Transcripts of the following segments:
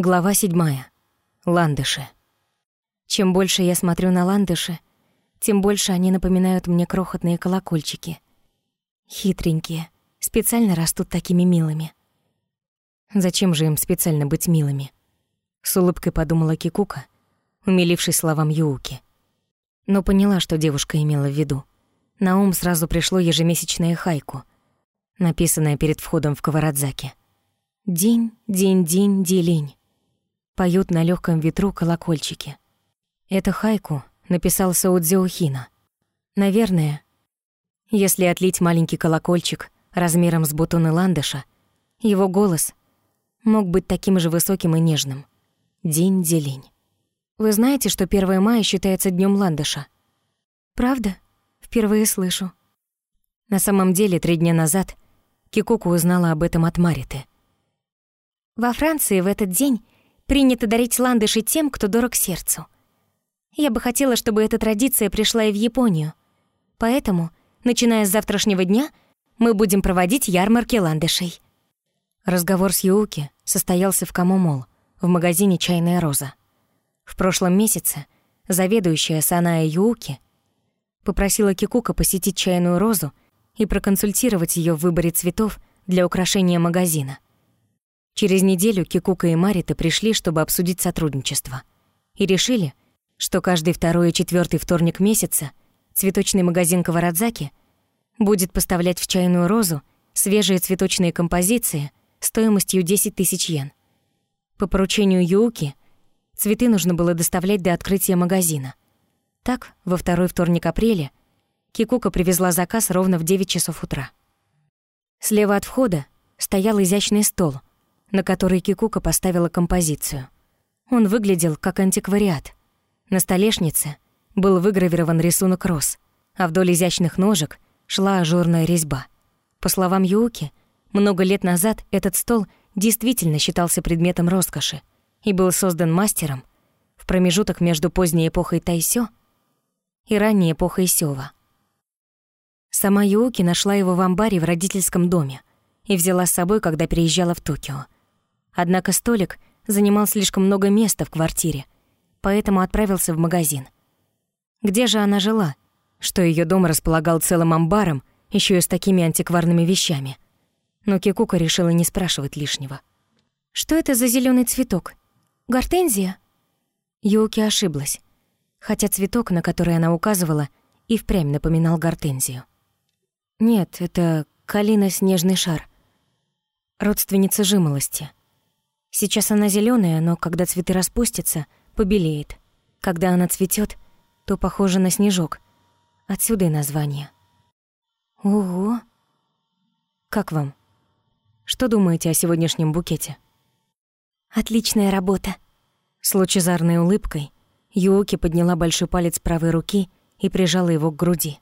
Глава седьмая. Ландыши. Чем больше я смотрю на ландыши, тем больше они напоминают мне крохотные колокольчики. Хитренькие, специально растут такими милыми. Зачем же им специально быть милыми? С улыбкой подумала Кикука, умилившись словам Юуки. Но поняла, что девушка имела в виду. На ум сразу пришло ежемесячное хайку, написанное перед входом в Каварадзаки. День, день, день, делень поют на легком ветру колокольчики. Это хайку написал Саудзиохина. Наверное, если отлить маленький колокольчик размером с бутоны ландыша, его голос мог быть таким же высоким и нежным. День-делень. Вы знаете, что 1 мая считается днем ландыша? Правда? Впервые слышу. На самом деле, три дня назад Кикуку узнала об этом от Мариты. Во Франции в этот день Принято дарить ландыши тем, кто дорог сердцу. Я бы хотела, чтобы эта традиция пришла и в Японию. Поэтому, начиная с завтрашнего дня, мы будем проводить ярмарки ландышей. Разговор с Юуки состоялся в Камомол, в магазине «Чайная роза». В прошлом месяце заведующая Саная Юуки попросила Кикука посетить «Чайную розу» и проконсультировать ее в выборе цветов для украшения магазина — Через неделю Кикука и Марита пришли, чтобы обсудить сотрудничество. И решили, что каждый второй и четвертый вторник месяца цветочный магазин Каварадзаки будет поставлять в чайную розу свежие цветочные композиции стоимостью 10 тысяч йен. По поручению Юуки цветы нужно было доставлять до открытия магазина. Так, во второй вторник апреля Кикука привезла заказ ровно в 9 часов утра. Слева от входа стоял изящный стол — на который Кикука поставила композицию. Он выглядел как антиквариат. На столешнице был выгравирован рисунок роз, а вдоль изящных ножек шла ажурная резьба. По словам Юуки, много лет назад этот стол действительно считался предметом роскоши и был создан мастером в промежуток между поздней эпохой Тайсё и ранней эпохой Сёва. Сама Юуки нашла его в амбаре в родительском доме и взяла с собой, когда переезжала в Токио. Однако столик занимал слишком много места в квартире, поэтому отправился в магазин. Где же она жила? Что ее дом располагал целым амбаром, еще и с такими антикварными вещами. Но Кикука решила не спрашивать лишнего. «Что это за зеленый цветок? Гортензия?» Юки ошиблась, хотя цветок, на который она указывала, и впрямь напоминал гортензию. «Нет, это калина снежный шар, родственница жимолости». Сейчас она зеленая, но когда цветы распустятся, побелеет. Когда она цветет, то похожа на снежок. Отсюда и название. Ого! Как вам? Что думаете о сегодняшнем букете? Отличная работа. С лучезарной улыбкой Юоки подняла большой палец правой руки и прижала его к груди.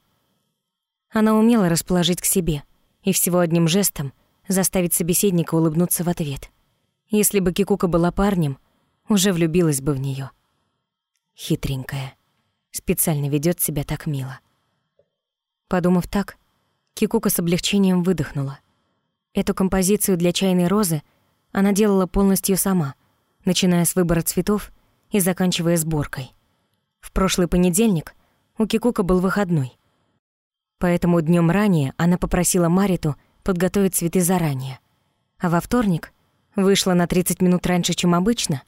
Она умела расположить к себе и всего одним жестом заставить собеседника улыбнуться в ответ — если бы Кикука была парнем, уже влюбилась бы в нее. Хитренькая. Специально ведет себя так мило. Подумав так, Кикука с облегчением выдохнула. Эту композицию для чайной розы она делала полностью сама, начиная с выбора цветов и заканчивая сборкой. В прошлый понедельник у Кикука был выходной. Поэтому днем ранее она попросила Мариту подготовить цветы заранее. А во вторник Вышла на 30 минут раньше, чем обычно,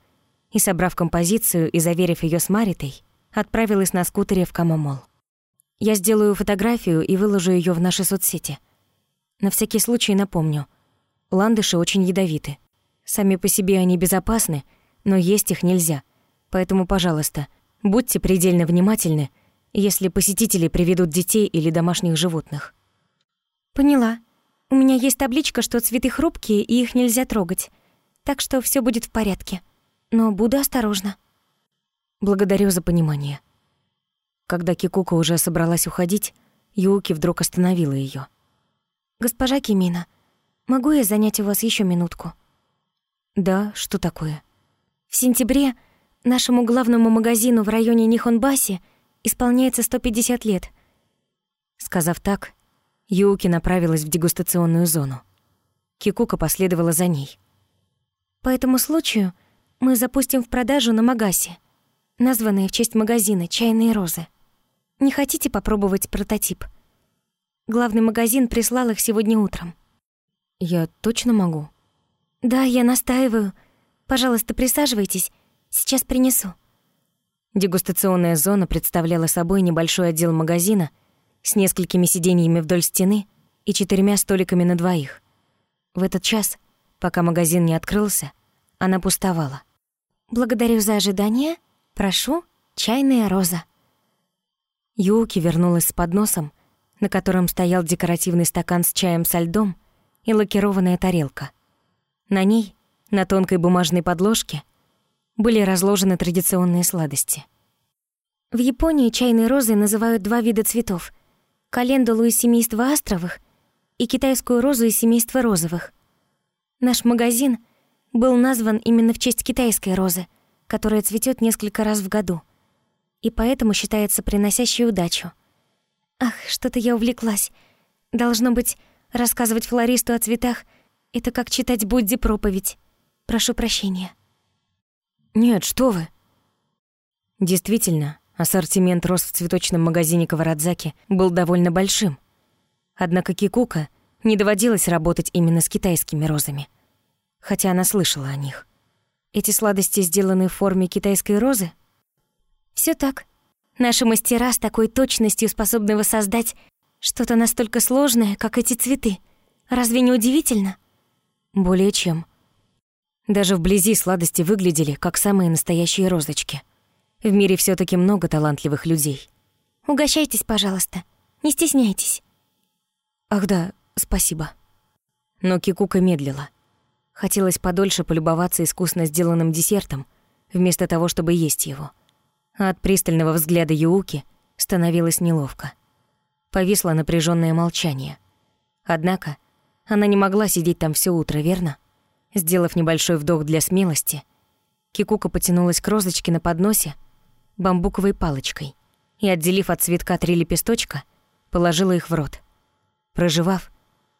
и, собрав композицию и заверив ее с Маритой, отправилась на скутере в Камомол. Я сделаю фотографию и выложу ее в наши соцсети. На всякий случай напомню. Ландыши очень ядовиты. Сами по себе они безопасны, но есть их нельзя. Поэтому, пожалуйста, будьте предельно внимательны, если посетители приведут детей или домашних животных. Поняла. У меня есть табличка, что цветы хрупкие и их нельзя трогать так что все будет в порядке. Но буду осторожна. Благодарю за понимание. Когда Кикука уже собралась уходить, Юки вдруг остановила ее. «Госпожа Кимина, могу я занять у вас еще минутку?» «Да, что такое?» «В сентябре нашему главному магазину в районе Нихонбаси исполняется 150 лет». Сказав так, Юки направилась в дегустационную зону. Кикука последовала за ней. По этому случаю мы запустим в продажу на Магасе, названные в честь магазина «Чайные розы». Не хотите попробовать прототип? Главный магазин прислал их сегодня утром. Я точно могу? Да, я настаиваю. Пожалуйста, присаживайтесь. Сейчас принесу. Дегустационная зона представляла собой небольшой отдел магазина с несколькими сиденьями вдоль стены и четырьмя столиками на двоих. В этот час, пока магазин не открылся, она пустовала. «Благодарю за ожидание. Прошу, чайная роза». Юки вернулась с подносом, на котором стоял декоративный стакан с чаем со льдом и лакированная тарелка. На ней, на тонкой бумажной подложке, были разложены традиционные сладости. В Японии чайной розой называют два вида цветов — календулу из семейства астровых и китайскую розу из семейства розовых. Наш магазин был назван именно в честь китайской розы, которая цветет несколько раз в году, и поэтому считается приносящей удачу. Ах, что-то я увлеклась. Должно быть, рассказывать флористу о цветах — это как читать Будди проповедь. Прошу прощения. «Нет, что вы!» Действительно, ассортимент роз в цветочном магазине Каварадзаки был довольно большим. Однако Кикука не доводилось работать именно с китайскими розами, хотя она слышала о них. Эти сладости сделаны в форме китайской розы? Все так. Наши мастера с такой точностью способны воссоздать что-то настолько сложное, как эти цветы. Разве не удивительно? Более чем. Даже вблизи сладости выглядели как самые настоящие розочки. В мире все таки много талантливых людей. Угощайтесь, пожалуйста. Не стесняйтесь. Ах да, спасибо. Но Кикука медлила. Хотелось подольше полюбоваться искусно сделанным десертом, вместо того, чтобы есть его. А от пристального взгляда Юуки становилось неловко. Повисло напряженное молчание. Однако она не могла сидеть там все утро, верно? Сделав небольшой вдох для смелости, Кикука потянулась к розочке на подносе бамбуковой палочкой и, отделив от цветка три лепесточка, положила их в рот. Проживав,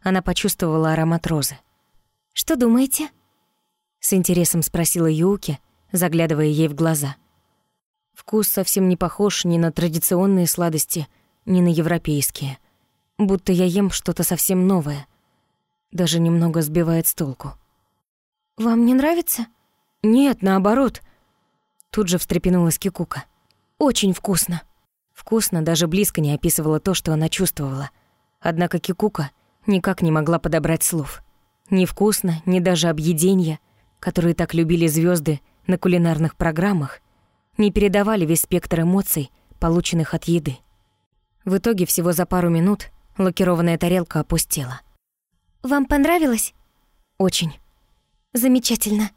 она почувствовала аромат розы. «Что думаете?» С интересом спросила Юки, заглядывая ей в глаза. Вкус совсем не похож ни на традиционные сладости, ни на европейские. Будто я ем что-то совсем новое. Даже немного сбивает с толку. «Вам не нравится?» «Нет, наоборот». Тут же встрепенулась Кикука. «Очень вкусно». Вкусно даже близко не описывала то, что она чувствовала. Однако Кикука никак не могла подобрать слов. Ни вкусно, ни даже объеденья, которые так любили звезды на кулинарных программах, не передавали весь спектр эмоций, полученных от еды. В итоге всего за пару минут лакированная тарелка опустела. «Вам понравилось?» «Очень». Замечательно.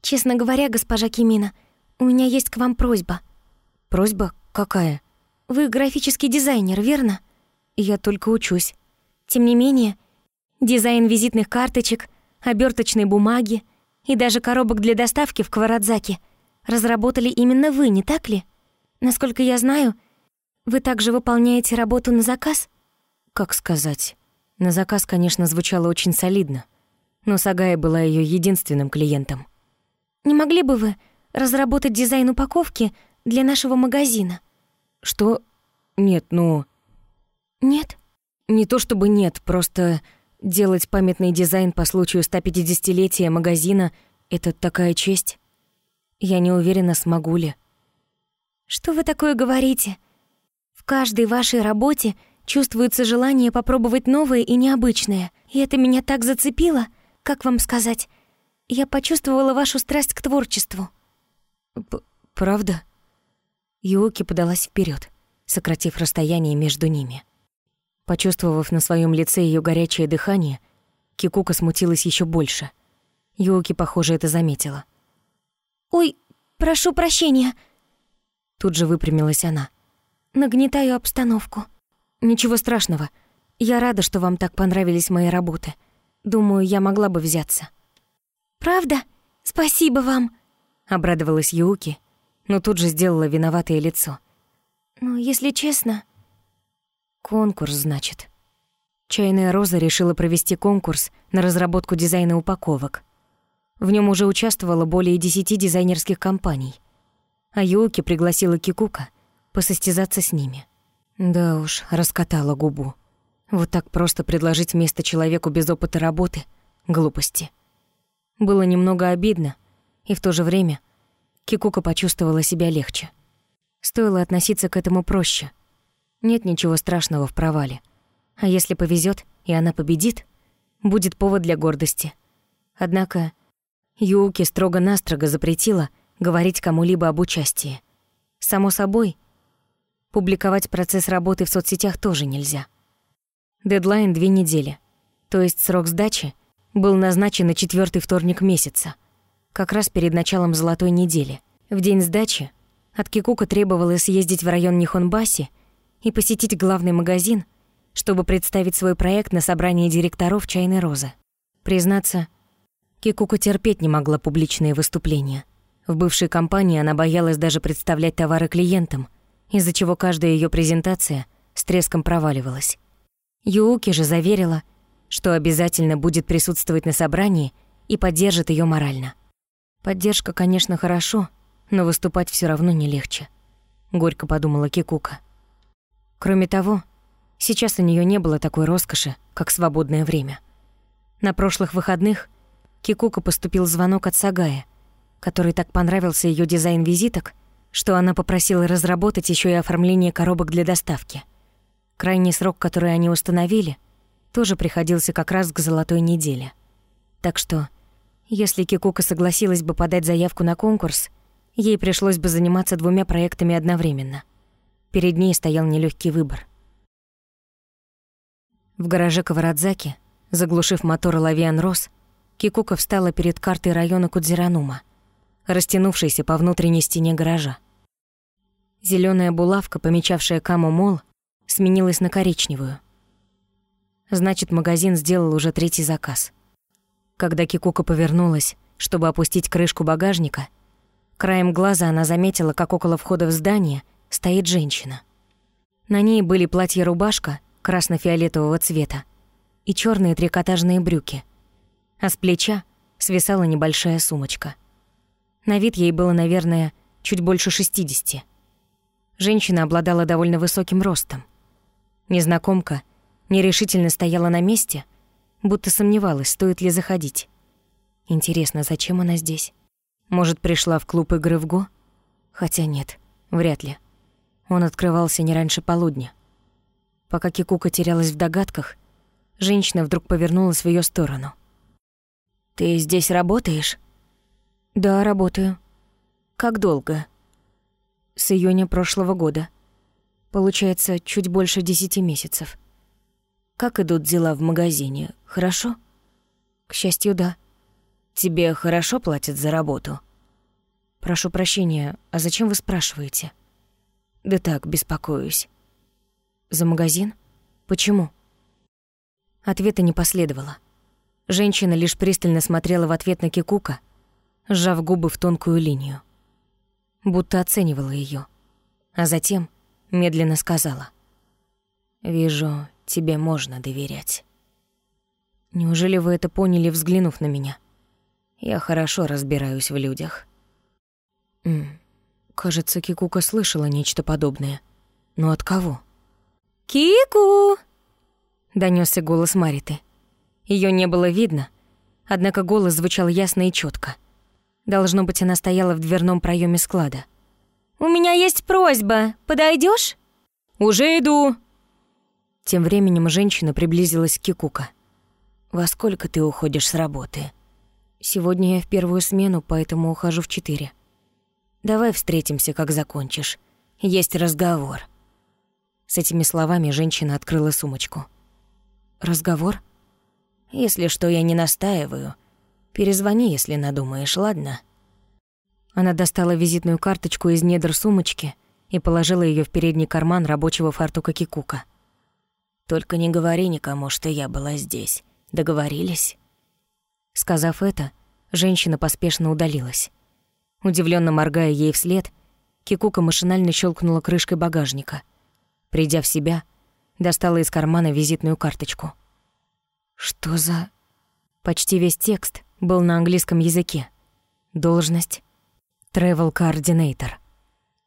Честно говоря, госпожа Кимина, у меня есть к вам просьба. Просьба какая? Вы графический дизайнер, верно? Я только учусь. Тем не менее, дизайн визитных карточек, оберточной бумаги и даже коробок для доставки в Кварадзаке разработали именно вы, не так ли? Насколько я знаю, вы также выполняете работу на заказ? Как сказать? На заказ, конечно, звучало очень солидно но Сагая была ее единственным клиентом. «Не могли бы вы разработать дизайн упаковки для нашего магазина?» «Что? Нет, ну...» «Нет?» «Не то чтобы нет, просто делать памятный дизайн по случаю 150-летия магазина — это такая честь. Я не уверена, смогу ли». «Что вы такое говорите? В каждой вашей работе чувствуется желание попробовать новое и необычное, и это меня так зацепило — как вам сказать? Я почувствовала вашу страсть к творчеству. П правда? Юки подалась вперед, сократив расстояние между ними. Почувствовав на своем лице ее горячее дыхание, Кикука смутилась еще больше. Юки, похоже, это заметила. «Ой, прошу прощения!» Тут же выпрямилась она. «Нагнетаю обстановку». «Ничего страшного. Я рада, что вам так понравились мои работы. Думаю, я могла бы взяться». «Правда? Спасибо вам!» — обрадовалась Юки, но тут же сделала виноватое лицо. «Ну, если честно...» «Конкурс, значит». Чайная роза решила провести конкурс на разработку дизайна упаковок. В нем уже участвовало более десяти дизайнерских компаний, а Юки пригласила Кикука посостязаться с ними. Да уж, раскатала губу. Вот так просто предложить место человеку без опыта работы — глупости. Было немного обидно, и в то же время Кикука почувствовала себя легче. Стоило относиться к этому проще. Нет ничего страшного в провале. А если повезет и она победит, будет повод для гордости. Однако Юуки строго-настрого запретила говорить кому-либо об участии. Само собой, публиковать процесс работы в соцсетях тоже нельзя. Дедлайн — две недели, то есть срок сдачи был назначен на четвертый вторник месяца, как раз перед началом золотой недели. В день сдачи от Кикука требовалось съездить в район Нихонбаси и посетить главный магазин, чтобы представить свой проект на собрании директоров «Чайной розы». Признаться, Кикука терпеть не могла публичные выступления. В бывшей компании она боялась даже представлять товары клиентам, из-за чего каждая ее презентация с треском проваливалась. Юуки же заверила, что обязательно будет присутствовать на собрании и поддержит ее морально. Поддержка, конечно, хорошо, но выступать все равно не легче, горько подумала Кикука. Кроме того, сейчас у нее не было такой роскоши, как свободное время. На прошлых выходных Кикука поступил звонок от Сагая, который так понравился ее дизайн визиток, что она попросила разработать еще и оформление коробок для доставки. Крайний срок, который они установили, тоже приходился как раз к золотой неделе. Так что, если Кикука согласилась бы подать заявку на конкурс, ей пришлось бы заниматься двумя проектами одновременно. Перед ней стоял нелегкий выбор. В гараже Каварадзаки, заглушив мотор Лавиан Рос, Кикука встала перед картой района Кудзиранума, растянувшейся по внутренней стене гаража. Зелёная булавка, помечавшая Каму Мол, сменилась на коричневую. Значит, магазин сделал уже третий заказ. Когда Кикука повернулась, чтобы опустить крышку багажника, краем глаза она заметила, как около входа в здание стоит женщина. На ней были платье-рубашка красно-фиолетового цвета и черные трикотажные брюки, а с плеча свисала небольшая сумочка. На вид ей было, наверное, чуть больше шестидесяти. Женщина обладала довольно высоким ростом. Незнакомка нерешительно стояла на месте, будто сомневалась, стоит ли заходить. Интересно, зачем она здесь? Может, пришла в клуб игры в Го? Хотя нет, вряд ли. Он открывался не раньше полудня. Пока Кикука терялась в догадках, женщина вдруг повернулась в ее сторону. «Ты здесь работаешь?» «Да, работаю». «Как долго?» с июня прошлого года. Получается, чуть больше десяти месяцев. Как идут дела в магазине? Хорошо? К счастью, да. Тебе хорошо платят за работу? Прошу прощения, а зачем вы спрашиваете? Да так, беспокоюсь. За магазин? Почему? Ответа не последовало. Женщина лишь пристально смотрела в ответ на Кикука, сжав губы в тонкую линию будто оценивала ее, а затем медленно сказала. «Вижу, тебе можно доверять». Неужели вы это поняли, взглянув на меня? Я хорошо разбираюсь в людях. М кажется, Кикука слышала нечто подобное. Но от кого? «Кику!» — донёсся голос Мариты. Её не было видно, однако голос звучал ясно и чётко. Должно быть, она стояла в дверном проеме склада. «У меня есть просьба. Подойдешь? «Уже иду!» Тем временем женщина приблизилась к Кикука. «Во сколько ты уходишь с работы?» «Сегодня я в первую смену, поэтому ухожу в четыре. Давай встретимся, как закончишь. Есть разговор». С этими словами женщина открыла сумочку. «Разговор?» «Если что, я не настаиваю. Перезвони, если надумаешь, ладно?» Она достала визитную карточку из недр сумочки и положила ее в передний карман рабочего фартука Кикука. «Только не говори никому, что я была здесь. Договорились?» Сказав это, женщина поспешно удалилась. Удивленно моргая ей вслед, Кикука машинально щелкнула крышкой багажника. Придя в себя, достала из кармана визитную карточку. «Что за...» Почти весь текст был на английском языке. Должность — Travel Coordinator.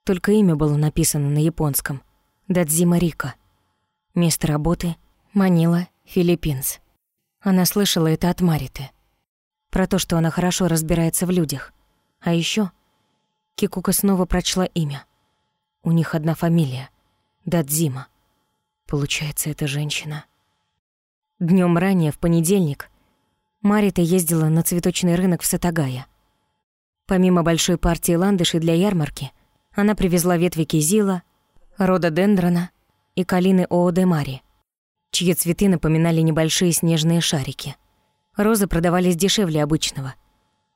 Только имя было написано на японском — Дадзима Рика. Место работы — Манила, Филиппинс. Она слышала это от Мариты. Про то, что она хорошо разбирается в людях. А еще Кикука снова прочла имя. У них одна фамилия — Дадзима. Получается, это женщина. Днем ранее, в понедельник, Марита ездила на цветочный рынок в Сатагая. Помимо большой партии ландышей для ярмарки, она привезла ветви кизила, рододендрона и калины Оодемари, чьи цветы напоминали небольшие снежные шарики. Розы продавались дешевле обычного,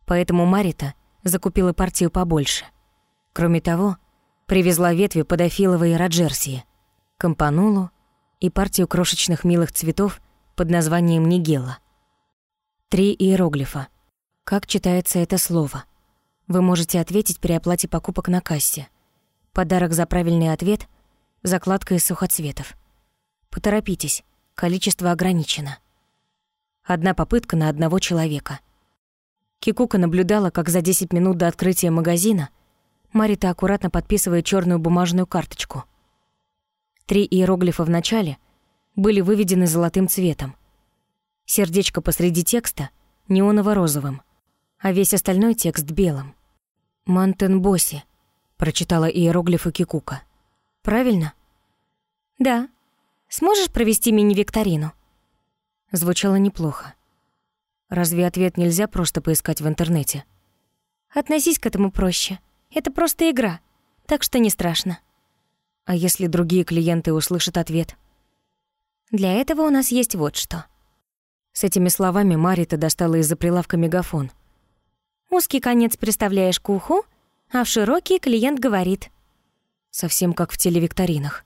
поэтому Марита закупила партию побольше. Кроме того, привезла ветви подофиловой раджерсии, кампанулу и партию крошечных милых цветов под названием Нигела. Три иероглифа. Как читается это слово? Вы можете ответить при оплате покупок на кассе. Подарок за правильный ответ — закладка из сухоцветов. Поторопитесь, количество ограничено. Одна попытка на одного человека. Кикука наблюдала, как за 10 минут до открытия магазина Марита аккуратно подписывает черную бумажную карточку. Три иероглифа в начале были выведены золотым цветом. Сердечко посреди текста — неоново-розовым, а весь остальной текст — белым. «Мантенбоси», — прочитала иероглифы Кикука. «Правильно?» «Да. Сможешь провести мини-викторину?» Звучало неплохо. Разве ответ нельзя просто поискать в интернете? Относись к этому проще. Это просто игра, так что не страшно. А если другие клиенты услышат ответ? Для этого у нас есть вот что. С этими словами Марита достала из-за прилавка мегафон. Узкий конец приставляешь к уху, а в широкий клиент говорит. Совсем как в телевикторинах.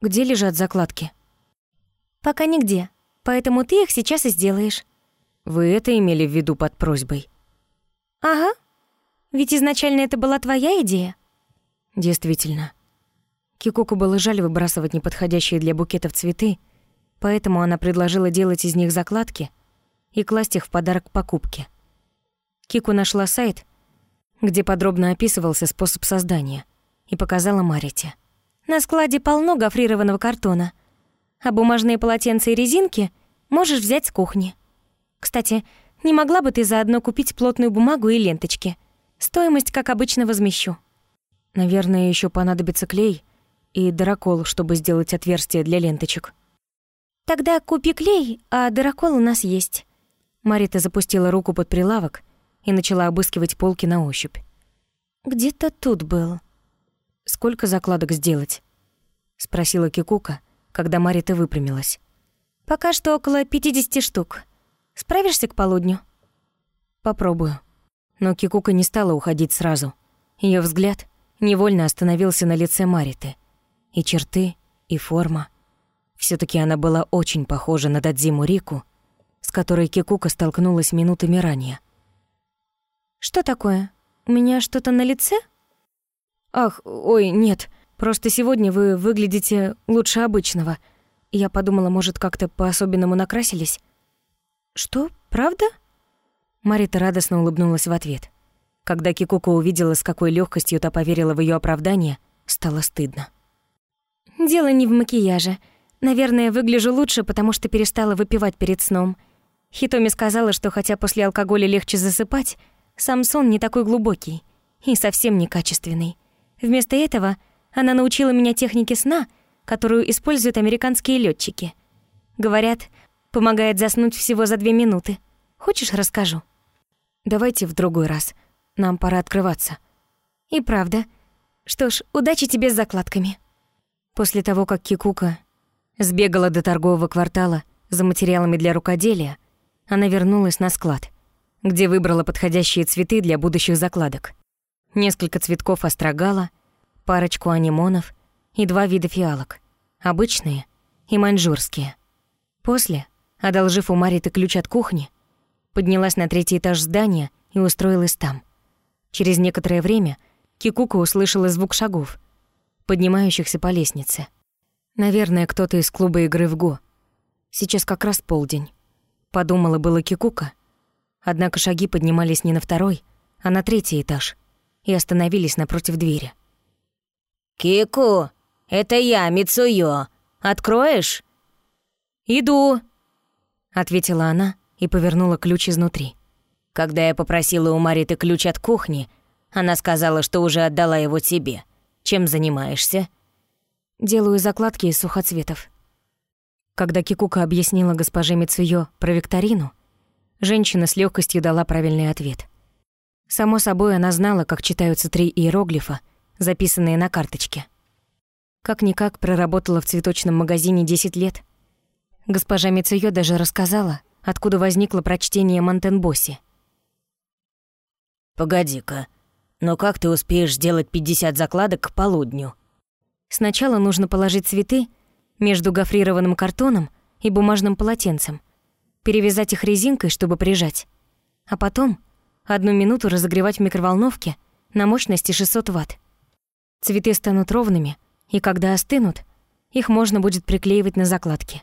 Где лежат закладки? Пока нигде, поэтому ты их сейчас и сделаешь. Вы это имели в виду под просьбой? Ага. Ведь изначально это была твоя идея. Действительно. Кикуку было жаль выбрасывать неподходящие для букетов цветы, поэтому она предложила делать из них закладки и класть их в подарок покупке. Кику нашла сайт, где подробно описывался способ создания, и показала Марите. «На складе полно гофрированного картона, а бумажные полотенца и резинки можешь взять с кухни. Кстати, не могла бы ты заодно купить плотную бумагу и ленточки? Стоимость, как обычно, возмещу». Наверное, еще понадобится клей и дырокол, чтобы сделать отверстие для ленточек. «Тогда купи клей, а дырокол у нас есть». Марита запустила руку под прилавок и начала обыскивать полки на ощупь. «Где-то тут был». «Сколько закладок сделать?» — спросила Кикука, когда Марита выпрямилась. «Пока что около 50 штук. Справишься к полудню?» «Попробую». Но Кикука не стала уходить сразу. Ее взгляд невольно остановился на лице Мариты — и черты, и форма. все таки она была очень похожа на Дадзиму Рику, с которой Кикука столкнулась минутами ранее. «Что такое? У меня что-то на лице?» «Ах, ой, нет, просто сегодня вы выглядите лучше обычного. Я подумала, может, как-то по-особенному накрасились». «Что, правда?» Марита радостно улыбнулась в ответ. Когда Кикука увидела, с какой легкостью та поверила в ее оправдание, стало стыдно. Дело не в макияже. Наверное, выгляжу лучше, потому что перестала выпивать перед сном. Хитоми сказала, что хотя после алкоголя легче засыпать, сам сон не такой глубокий и совсем некачественный. Вместо этого она научила меня технике сна, которую используют американские летчики. Говорят, помогает заснуть всего за две минуты. Хочешь, расскажу? Давайте в другой раз. Нам пора открываться. И правда. Что ж, удачи тебе с закладками. После того, как Кикука сбегала до торгового квартала за материалами для рукоделия, она вернулась на склад, где выбрала подходящие цветы для будущих закладок. Несколько цветков острогала, парочку анимонов и два вида фиалок — обычные и маньчжурские. После, одолжив у Мариты ключ от кухни, поднялась на третий этаж здания и устроилась там. Через некоторое время Кикука услышала звук шагов — поднимающихся по лестнице. Наверное, кто-то из клуба игры в ГО. Сейчас как раз полдень. Подумала было Кикука, Однако шаги поднимались не на второй, а на третий этаж и остановились напротив двери. «Кику, это я, Мицуё. Откроешь?» «Иду», — ответила она и повернула ключ изнутри. Когда я попросила у Мариты ключ от кухни, она сказала, что уже отдала его тебе. Чем занимаешься? Делаю закладки из сухоцветов. Когда Кикука объяснила госпоже Мицуё про викторину, женщина с легкостью дала правильный ответ. Само собой, она знала, как читаются три иероглифа, записанные на карточке. Как-никак проработала в цветочном магазине 10 лет. Госпожа Мицуё даже рассказала, откуда возникло прочтение Монтенбоси. «Погоди-ка, но как ты успеешь сделать 50 закладок к полудню?» Сначала нужно положить цветы между гофрированным картоном и бумажным полотенцем, перевязать их резинкой, чтобы прижать, а потом одну минуту разогревать в микроволновке на мощности 600 Вт. Цветы станут ровными, и когда остынут, их можно будет приклеивать на закладки.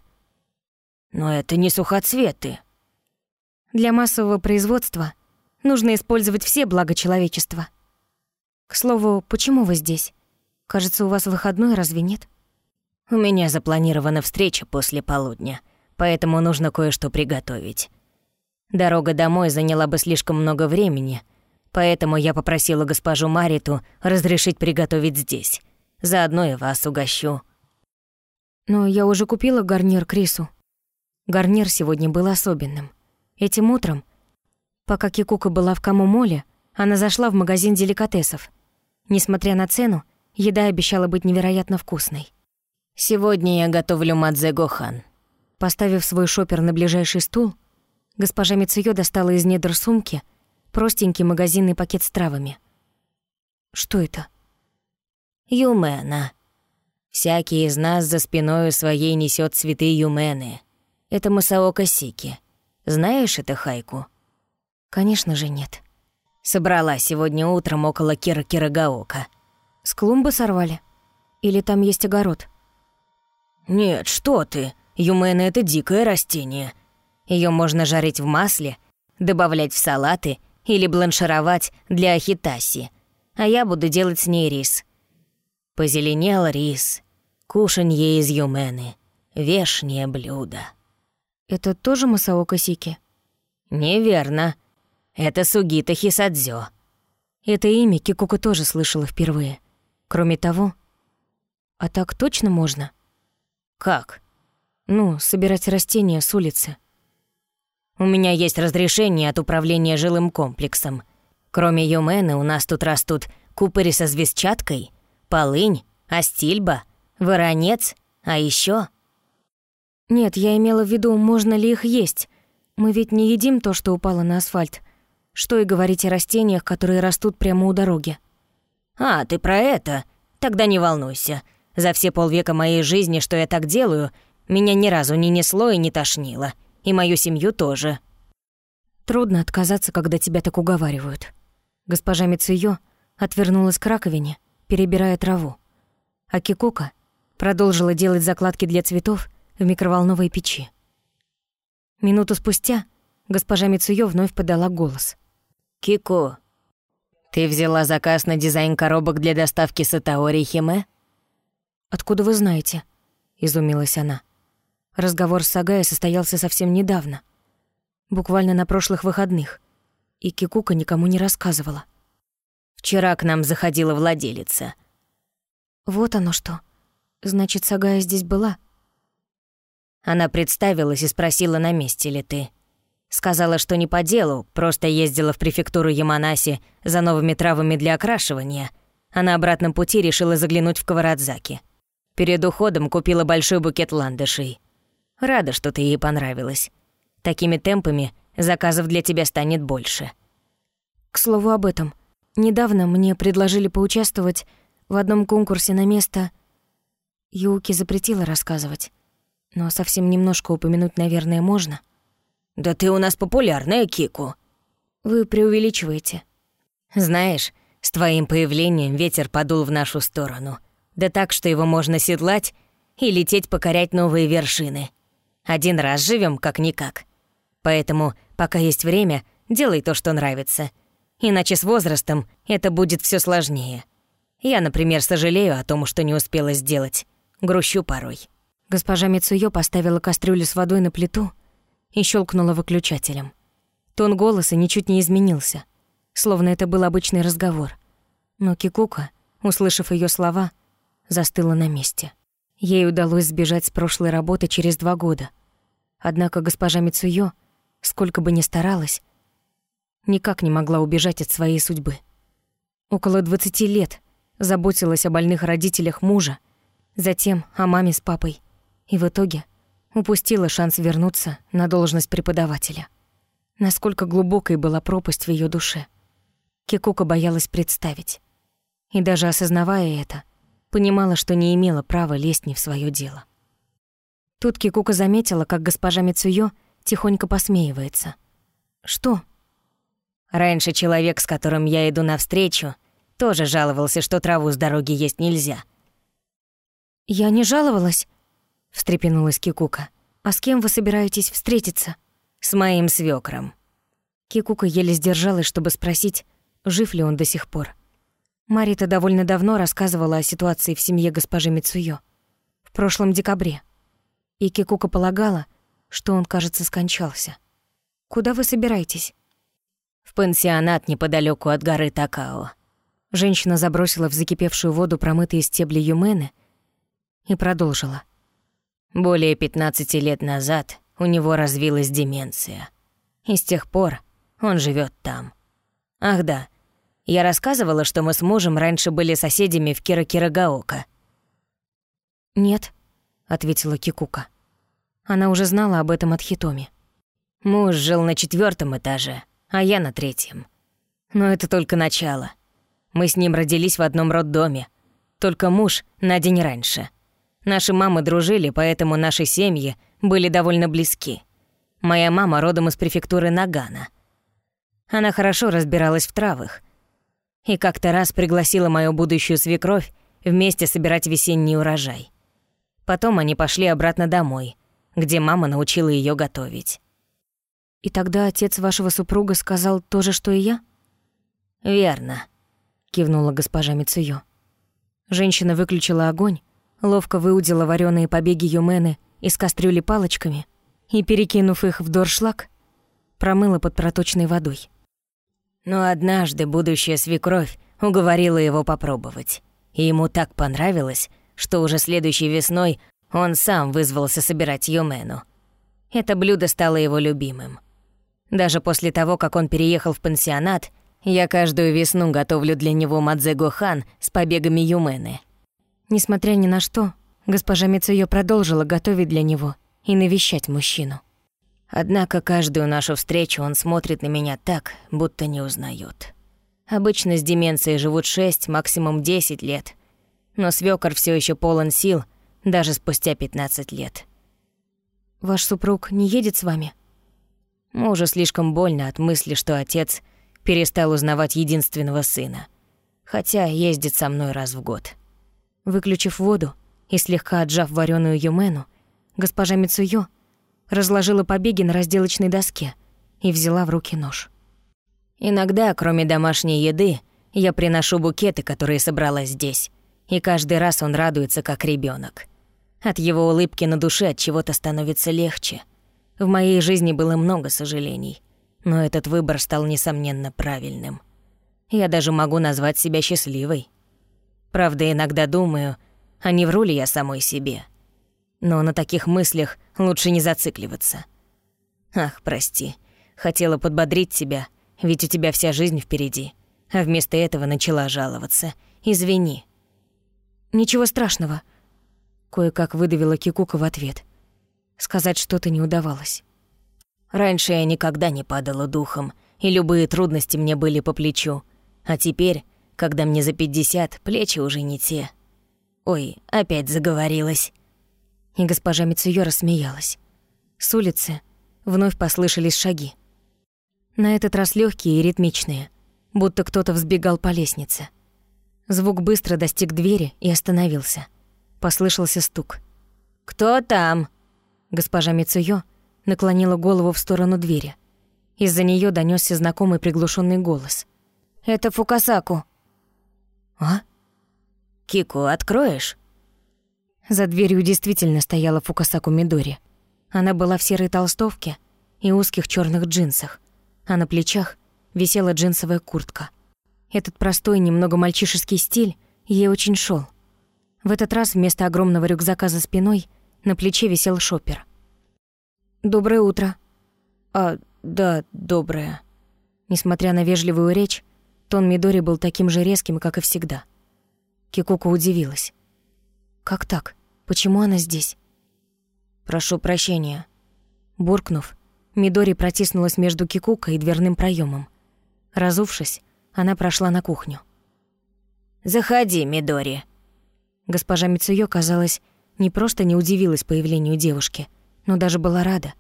Но это не сухоцветы. Для массового производства нужно использовать все блага человечества. К слову, почему вы здесь? Кажется, у вас выходной, разве нет? У меня запланирована встреча после полудня, поэтому нужно кое-что приготовить. Дорога домой заняла бы слишком много времени, поэтому я попросила госпожу Мариту разрешить приготовить здесь. Заодно и вас угощу. Но я уже купила гарнир Крису. Гарнир сегодня был особенным. Этим утром, пока Кикука была в Камумоле, она зашла в магазин деликатесов. Несмотря на цену, еда обещала быть невероятно вкусной. «Сегодня я готовлю мадзе гохан». Поставив свой шопер на ближайший стул, госпожа Мицуё достала из недр сумки простенький магазинный пакет с травами. Что это? Юмена. Всякий из нас за спиной своей несет цветы юмены. Это Масаока Сики. Знаешь это хайку? Конечно же нет. Собрала сегодня утром около Кира Кирагаока. С клумбы сорвали? Или там есть огород? Нет, что ты. Юмена — это дикое растение. Ее можно жарить в масле, добавлять в салаты или бланшировать для ахитаси. А я буду делать с ней рис. Позеленел рис, кушанье из юмены, вешнее блюдо. Это тоже Масаока Сики? Неверно. Это Сугита Хисадзё. Это имя Кикука тоже слышала впервые. Кроме того... А так точно можно? Как? Ну, собирать растения с улицы. У меня есть разрешение от управления жилым комплексом. Кроме Юмены у нас тут растут купыри со звездчаткой, полынь, астильба, воронец, а еще. Нет, я имела в виду, можно ли их есть. Мы ведь не едим то, что упало на асфальт. Что и говорить о растениях, которые растут прямо у дороги. А, ты про это? Тогда не волнуйся. За все полвека моей жизни, что я так делаю, меня ни разу не несло и не тошнило. И мою семью тоже. Трудно отказаться, когда тебя так уговаривают. Госпожа Мицуё отвернулась к раковине, перебирая траву. А Кикока продолжила делать закладки для цветов в микроволновой печи. Минуту спустя госпожа Мицуё вновь подала голос. «Кико, ты взяла заказ на дизайн коробок для доставки Сатаори Химе?» «Откуда вы знаете?» — изумилась она. Разговор с Сагая состоялся совсем недавно. Буквально на прошлых выходных. И Кикука никому не рассказывала. «Вчера к нам заходила владелица». «Вот оно что. Значит, Сагая здесь была?» Она представилась и спросила, на месте ли ты. Сказала, что не по делу, просто ездила в префектуру Яманаси за новыми травами для окрашивания, а на обратном пути решила заглянуть в Каварадзаки. Перед уходом купила большой букет ландышей. Рада, что ты ей понравилась. Такими темпами заказов для тебя станет больше. К слову об этом. Недавно мне предложили поучаствовать в одном конкурсе на место... Юки запретила рассказывать. Но совсем немножко упомянуть, наверное, можно. «Да ты у нас популярная, Кику». «Вы преувеличиваете». «Знаешь, с твоим появлением ветер подул в нашу сторону. Да так, что его можно седлать и лететь покорять новые вершины. Один раз живем как-никак. Поэтому, пока есть время, делай то, что нравится. Иначе с возрастом это будет все сложнее. Я, например, сожалею о том, что не успела сделать. Грущу порой». Госпожа Мицуё поставила кастрюлю с водой на плиту и щелкнула выключателем. Тон голоса ничуть не изменился, словно это был обычный разговор. Но Кикука, услышав ее слова, застыла на месте. Ей удалось сбежать с прошлой работы через два года. Однако госпожа Мицуё, сколько бы ни старалась, никак не могла убежать от своей судьбы. Около 20 лет заботилась о больных родителях мужа, затем о маме с папой, и в итоге упустила шанс вернуться на должность преподавателя. Насколько глубокой была пропасть в ее душе. Кикука боялась представить. И даже осознавая это, понимала, что не имела права лезть не в свое дело. Тут Кикука заметила, как госпожа Мицуё тихонько посмеивается. «Что?» «Раньше человек, с которым я иду навстречу, тоже жаловался, что траву с дороги есть нельзя». «Я не жаловалась», — встрепенулась Кикука. «А с кем вы собираетесь встретиться?» «С моим свекром. Кикука еле сдержалась, чтобы спросить, жив ли он до сих пор. Марита довольно давно рассказывала о ситуации в семье госпожи Мицуё. В прошлом декабре. И Кикука полагала, что он, кажется, скончался. «Куда вы собираетесь?» «В пансионат неподалеку от горы Такао». Женщина забросила в закипевшую воду промытые стебли юмены и продолжила. «Более 15 лет назад у него развилась деменция. И с тех пор он живет там. Ах да, я рассказывала, что мы с мужем раньше были соседями в Киракирагаока. «Нет», — ответила Кикука. Она уже знала об этом от Хитоми. Муж жил на четвертом этаже, а я на третьем. Но это только начало. Мы с ним родились в одном роддоме. Только муж на день раньше. Наши мамы дружили, поэтому наши семьи были довольно близки. Моя мама родом из префектуры Нагана. Она хорошо разбиралась в травах — и как-то раз пригласила мою будущую свекровь вместе собирать весенний урожай. Потом они пошли обратно домой, где мама научила ее готовить. «И тогда отец вашего супруга сказал то же, что и я?» «Верно», — кивнула госпожа Мицуё. Женщина выключила огонь, ловко выудила вареные побеги юмены из кастрюли палочками и, перекинув их в доршлаг, промыла под проточной водой. Но однажды будущая свекровь уговорила его попробовать. И ему так понравилось, что уже следующей весной он сам вызвался собирать юмену. Это блюдо стало его любимым. Даже после того, как он переехал в пансионат, я каждую весну готовлю для него мадзе-гохан с побегами юмены. Несмотря ни на что, госпожа Мицуё продолжила готовить для него и навещать мужчину. Однако каждую нашу встречу он смотрит на меня так, будто не узнает. Обычно с деменцией живут 6, максимум 10 лет. Но свёкор все еще полон сил, даже спустя 15 лет. «Ваш супруг не едет с вами?» Мужу слишком больно от мысли, что отец перестал узнавать единственного сына. Хотя ездит со мной раз в год. Выключив воду и слегка отжав вареную юмену, госпожа Мицуё разложила побеги на разделочной доске и взяла в руки нож. «Иногда, кроме домашней еды, я приношу букеты, которые собрала здесь, и каждый раз он радуется, как ребенок. От его улыбки на душе от чего-то становится легче. В моей жизни было много сожалений, но этот выбор стал, несомненно, правильным. Я даже могу назвать себя счастливой. Правда, иногда думаю, а не вру ли я самой себе?» Но на таких мыслях лучше не зацикливаться. Ах, прости. Хотела подбодрить тебя, ведь у тебя вся жизнь впереди. А вместо этого начала жаловаться. Извини. Ничего страшного. Кое-как выдавила Кикука в ответ. Сказать что-то не удавалось. Раньше я никогда не падала духом, и любые трудности мне были по плечу. А теперь, когда мне за пятьдесят, плечи уже не те. Ой, опять заговорилась и госпожа Мицуё рассмеялась. С улицы вновь послышались шаги. На этот раз легкие и ритмичные, будто кто-то взбегал по лестнице. Звук быстро достиг двери и остановился. Послышался стук. «Кто там?» Госпожа Мицуё наклонила голову в сторону двери. Из-за нее донесся знакомый приглушенный голос. «Это Фукасаку». «А? Кику, откроешь?» За дверью действительно стояла Фукасаку Мидори. Она была в серой толстовке и узких черных джинсах, а на плечах висела джинсовая куртка. Этот простой, немного мальчишеский стиль ей очень шел. В этот раз вместо огромного рюкзака за спиной на плече висел шопер. «Доброе утро». «А, да, доброе». Несмотря на вежливую речь, тон Мидори был таким же резким, как и всегда. Кикуко удивилась. «Как так? Почему она здесь?» «Прошу прощения». Буркнув, Мидори протиснулась между Кикуко и дверным проемом. Разувшись, она прошла на кухню. «Заходи, Мидори». Госпожа Мицуё, казалось, не просто не удивилась появлению девушки, но даже была рада.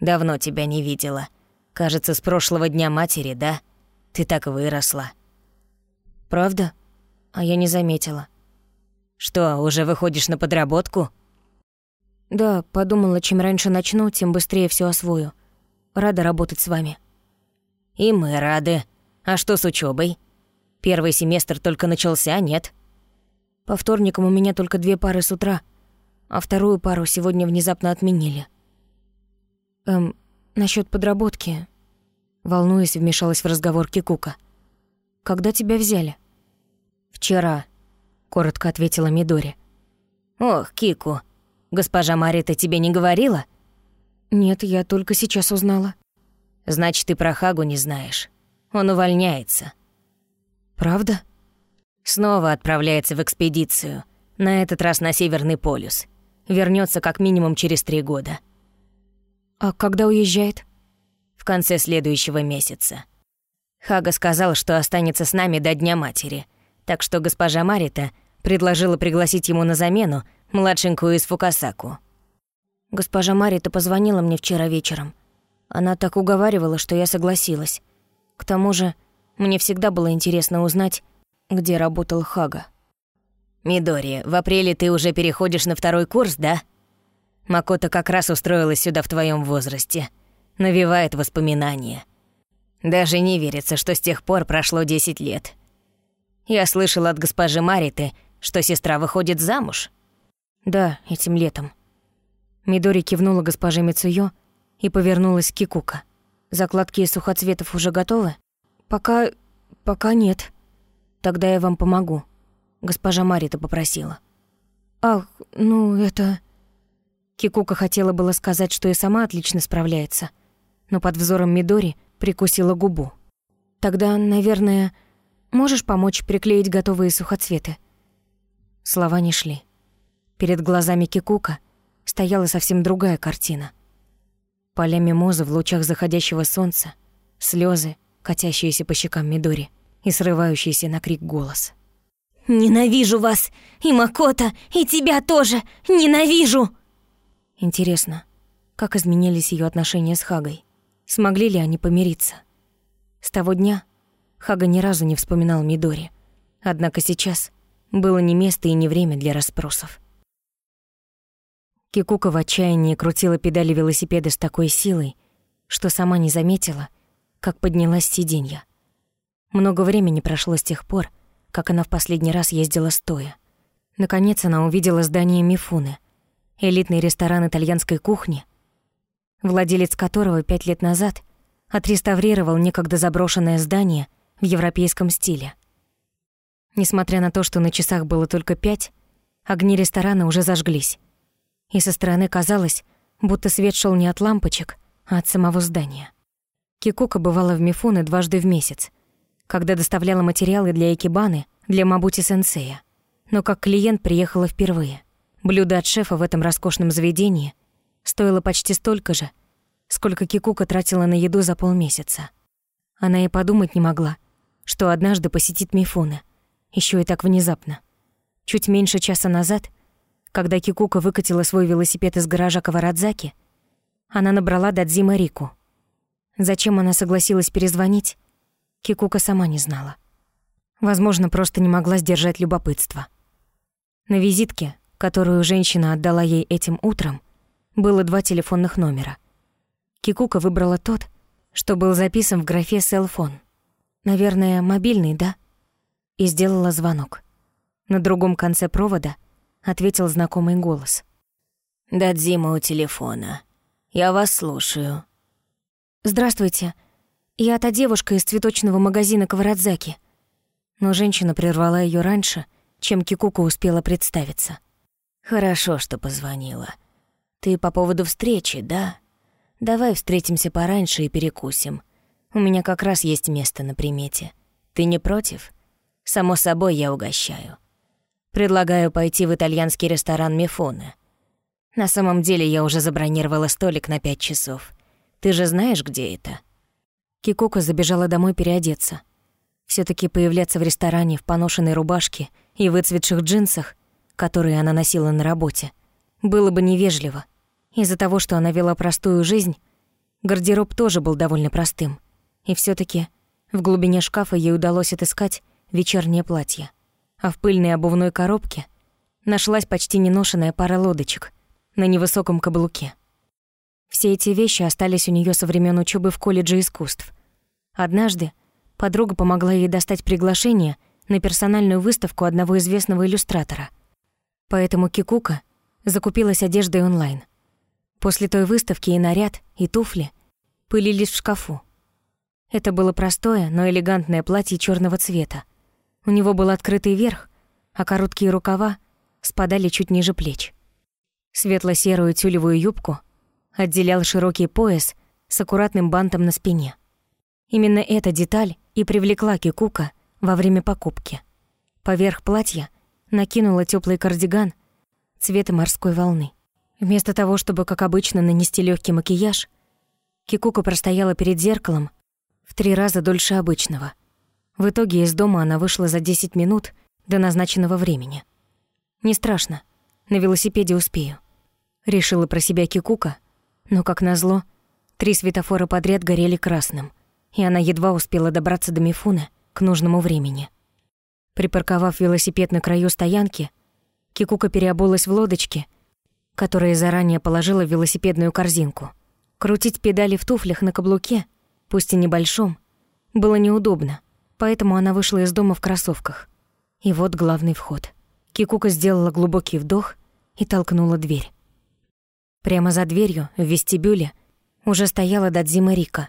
«Давно тебя не видела. Кажется, с прошлого дня матери, да? Ты так выросла». «Правда? А я не заметила». «Что, уже выходишь на подработку?» «Да, подумала, чем раньше начну, тем быстрее все освою. Рада работать с вами». «И мы рады. А что с учебой? Первый семестр только начался, нет?» «По вторникам у меня только две пары с утра, а вторую пару сегодня внезапно отменили». «Эм, насчет подработки...» Волнуясь, вмешалась в разговор Кикука. «Когда тебя взяли?» «Вчера», — коротко ответила Мидори. «Ох, Кику, госпожа Марита тебе не говорила?» «Нет, я только сейчас узнала». Значит, ты про Хагу не знаешь. Он увольняется. Правда? Снова отправляется в экспедицию. На этот раз на Северный полюс. Вернется как минимум через три года. А когда уезжает? Конце следующего месяца. Хага сказал, что останется с нами до Дня Матери. Так что госпожа Марита предложила пригласить ему на замену младшенькую из Фукасаку. Госпожа Марита позвонила мне вчера вечером. Она так уговаривала, что я согласилась. К тому же, мне всегда было интересно узнать, где работал Хага. «Мидори, в апреле ты уже переходишь на второй курс, да? Макота как раз устроилась сюда в твоем возрасте. Навевает воспоминания. Даже не верится, что с тех пор прошло 10 лет. Я слышала от госпожи Мариты, что сестра выходит замуж». «Да, этим летом». Мидори кивнула госпоже Мицуё, и повернулась к Кикука. «Закладки из сухоцветов уже готовы?» «Пока... пока нет. Тогда я вам помогу», — госпожа Марита попросила. «Ах, ну это...» Кикука хотела было сказать, что и сама отлично справляется, но под взором Мидори прикусила губу. «Тогда, наверное, можешь помочь приклеить готовые сухоцветы?» Слова не шли. Перед глазами Кикука стояла совсем другая картина. Поля мимозы в лучах заходящего солнца, слезы, катящиеся по щекам Мидори и срывающийся на крик голос. «Ненавижу вас! И Макота, и тебя тоже! Ненавижу!» Интересно, как изменились ее отношения с Хагой? Смогли ли они помириться? С того дня Хага ни разу не вспоминал Мидори. Однако сейчас было не место и не время для расспросов. Кикука в отчаянии крутила педали велосипеда с такой силой, что сама не заметила, как поднялась сиденья. Много времени прошло с тех пор, как она в последний раз ездила стоя. Наконец она увидела здание Мифуны, элитный ресторан итальянской кухни, владелец которого пять лет назад отреставрировал некогда заброшенное здание в европейском стиле. Несмотря на то, что на часах было только пять, огни ресторана уже зажглись и со стороны казалось, будто свет шел не от лампочек, а от самого здания. Кикука бывала в Мифуне дважды в месяц, когда доставляла материалы для экибаны для Мабути-сенсея. Но как клиент приехала впервые. Блюдо от шефа в этом роскошном заведении стоило почти столько же, сколько Кикука тратила на еду за полмесяца. Она и подумать не могла, что однажды посетит Мифуна, еще и так внезапно. Чуть меньше часа назад когда Кикука выкатила свой велосипед из гаража Каварадзаки, она набрала Дадзима Рику. Зачем она согласилась перезвонить, Кикука сама не знала. Возможно, просто не могла сдержать любопытство. На визитке, которую женщина отдала ей этим утром, было два телефонных номера. Кикука выбрала тот, что был записан в графе «селфон». Наверное, мобильный, да? И сделала звонок. На другом конце провода ответил знакомый голос. «Дадзима у телефона. Я вас слушаю». «Здравствуйте. Я та девушка из цветочного магазина Каварадзаки». Но женщина прервала ее раньше, чем Кикука успела представиться. «Хорошо, что позвонила. Ты по поводу встречи, да? Давай встретимся пораньше и перекусим. У меня как раз есть место на примете. Ты не против? Само собой, я угощаю. Предлагаю пойти в итальянский ресторан Мифуна. На самом деле я уже забронировала столик на пять часов. Ты же знаешь, где это?» Кикоко забежала домой переодеться. все таки появляться в ресторане в поношенной рубашке и выцветших джинсах, которые она носила на работе, было бы невежливо. Из-за того, что она вела простую жизнь, гардероб тоже был довольно простым. И все таки в глубине шкафа ей удалось отыскать вечернее платье. А в пыльной обувной коробке нашлась почти неношенная пара лодочек на невысоком каблуке. Все эти вещи остались у нее со времен учебы в колледже искусств. Однажды подруга помогла ей достать приглашение на персональную выставку одного известного иллюстратора. Поэтому Кикука закупилась одеждой онлайн. После той выставки и наряд, и туфли пылились в шкафу. Это было простое, но элегантное платье черного цвета. У него был открытый верх, а короткие рукава спадали чуть ниже плеч. Светло-серую тюлевую юбку отделял широкий пояс с аккуратным бантом на спине. Именно эта деталь и привлекла Кикука во время покупки. Поверх платья накинула теплый кардиган цвета морской волны. Вместо того, чтобы, как обычно, нанести легкий макияж, Кикука простояла перед зеркалом в три раза дольше обычного. В итоге из дома она вышла за 10 минут до назначенного времени. «Не страшно, на велосипеде успею», — решила про себя Кикука, но, как назло, три светофора подряд горели красным, и она едва успела добраться до Мифуна к нужному времени. Припарковав велосипед на краю стоянки, Кикука переобулась в лодочке, которые заранее положила в велосипедную корзинку. Крутить педали в туфлях на каблуке, пусть и небольшом, было неудобно, поэтому она вышла из дома в кроссовках. И вот главный вход. Кикука сделала глубокий вдох и толкнула дверь. Прямо за дверью, в вестибюле, уже стояла Дадзима Рика.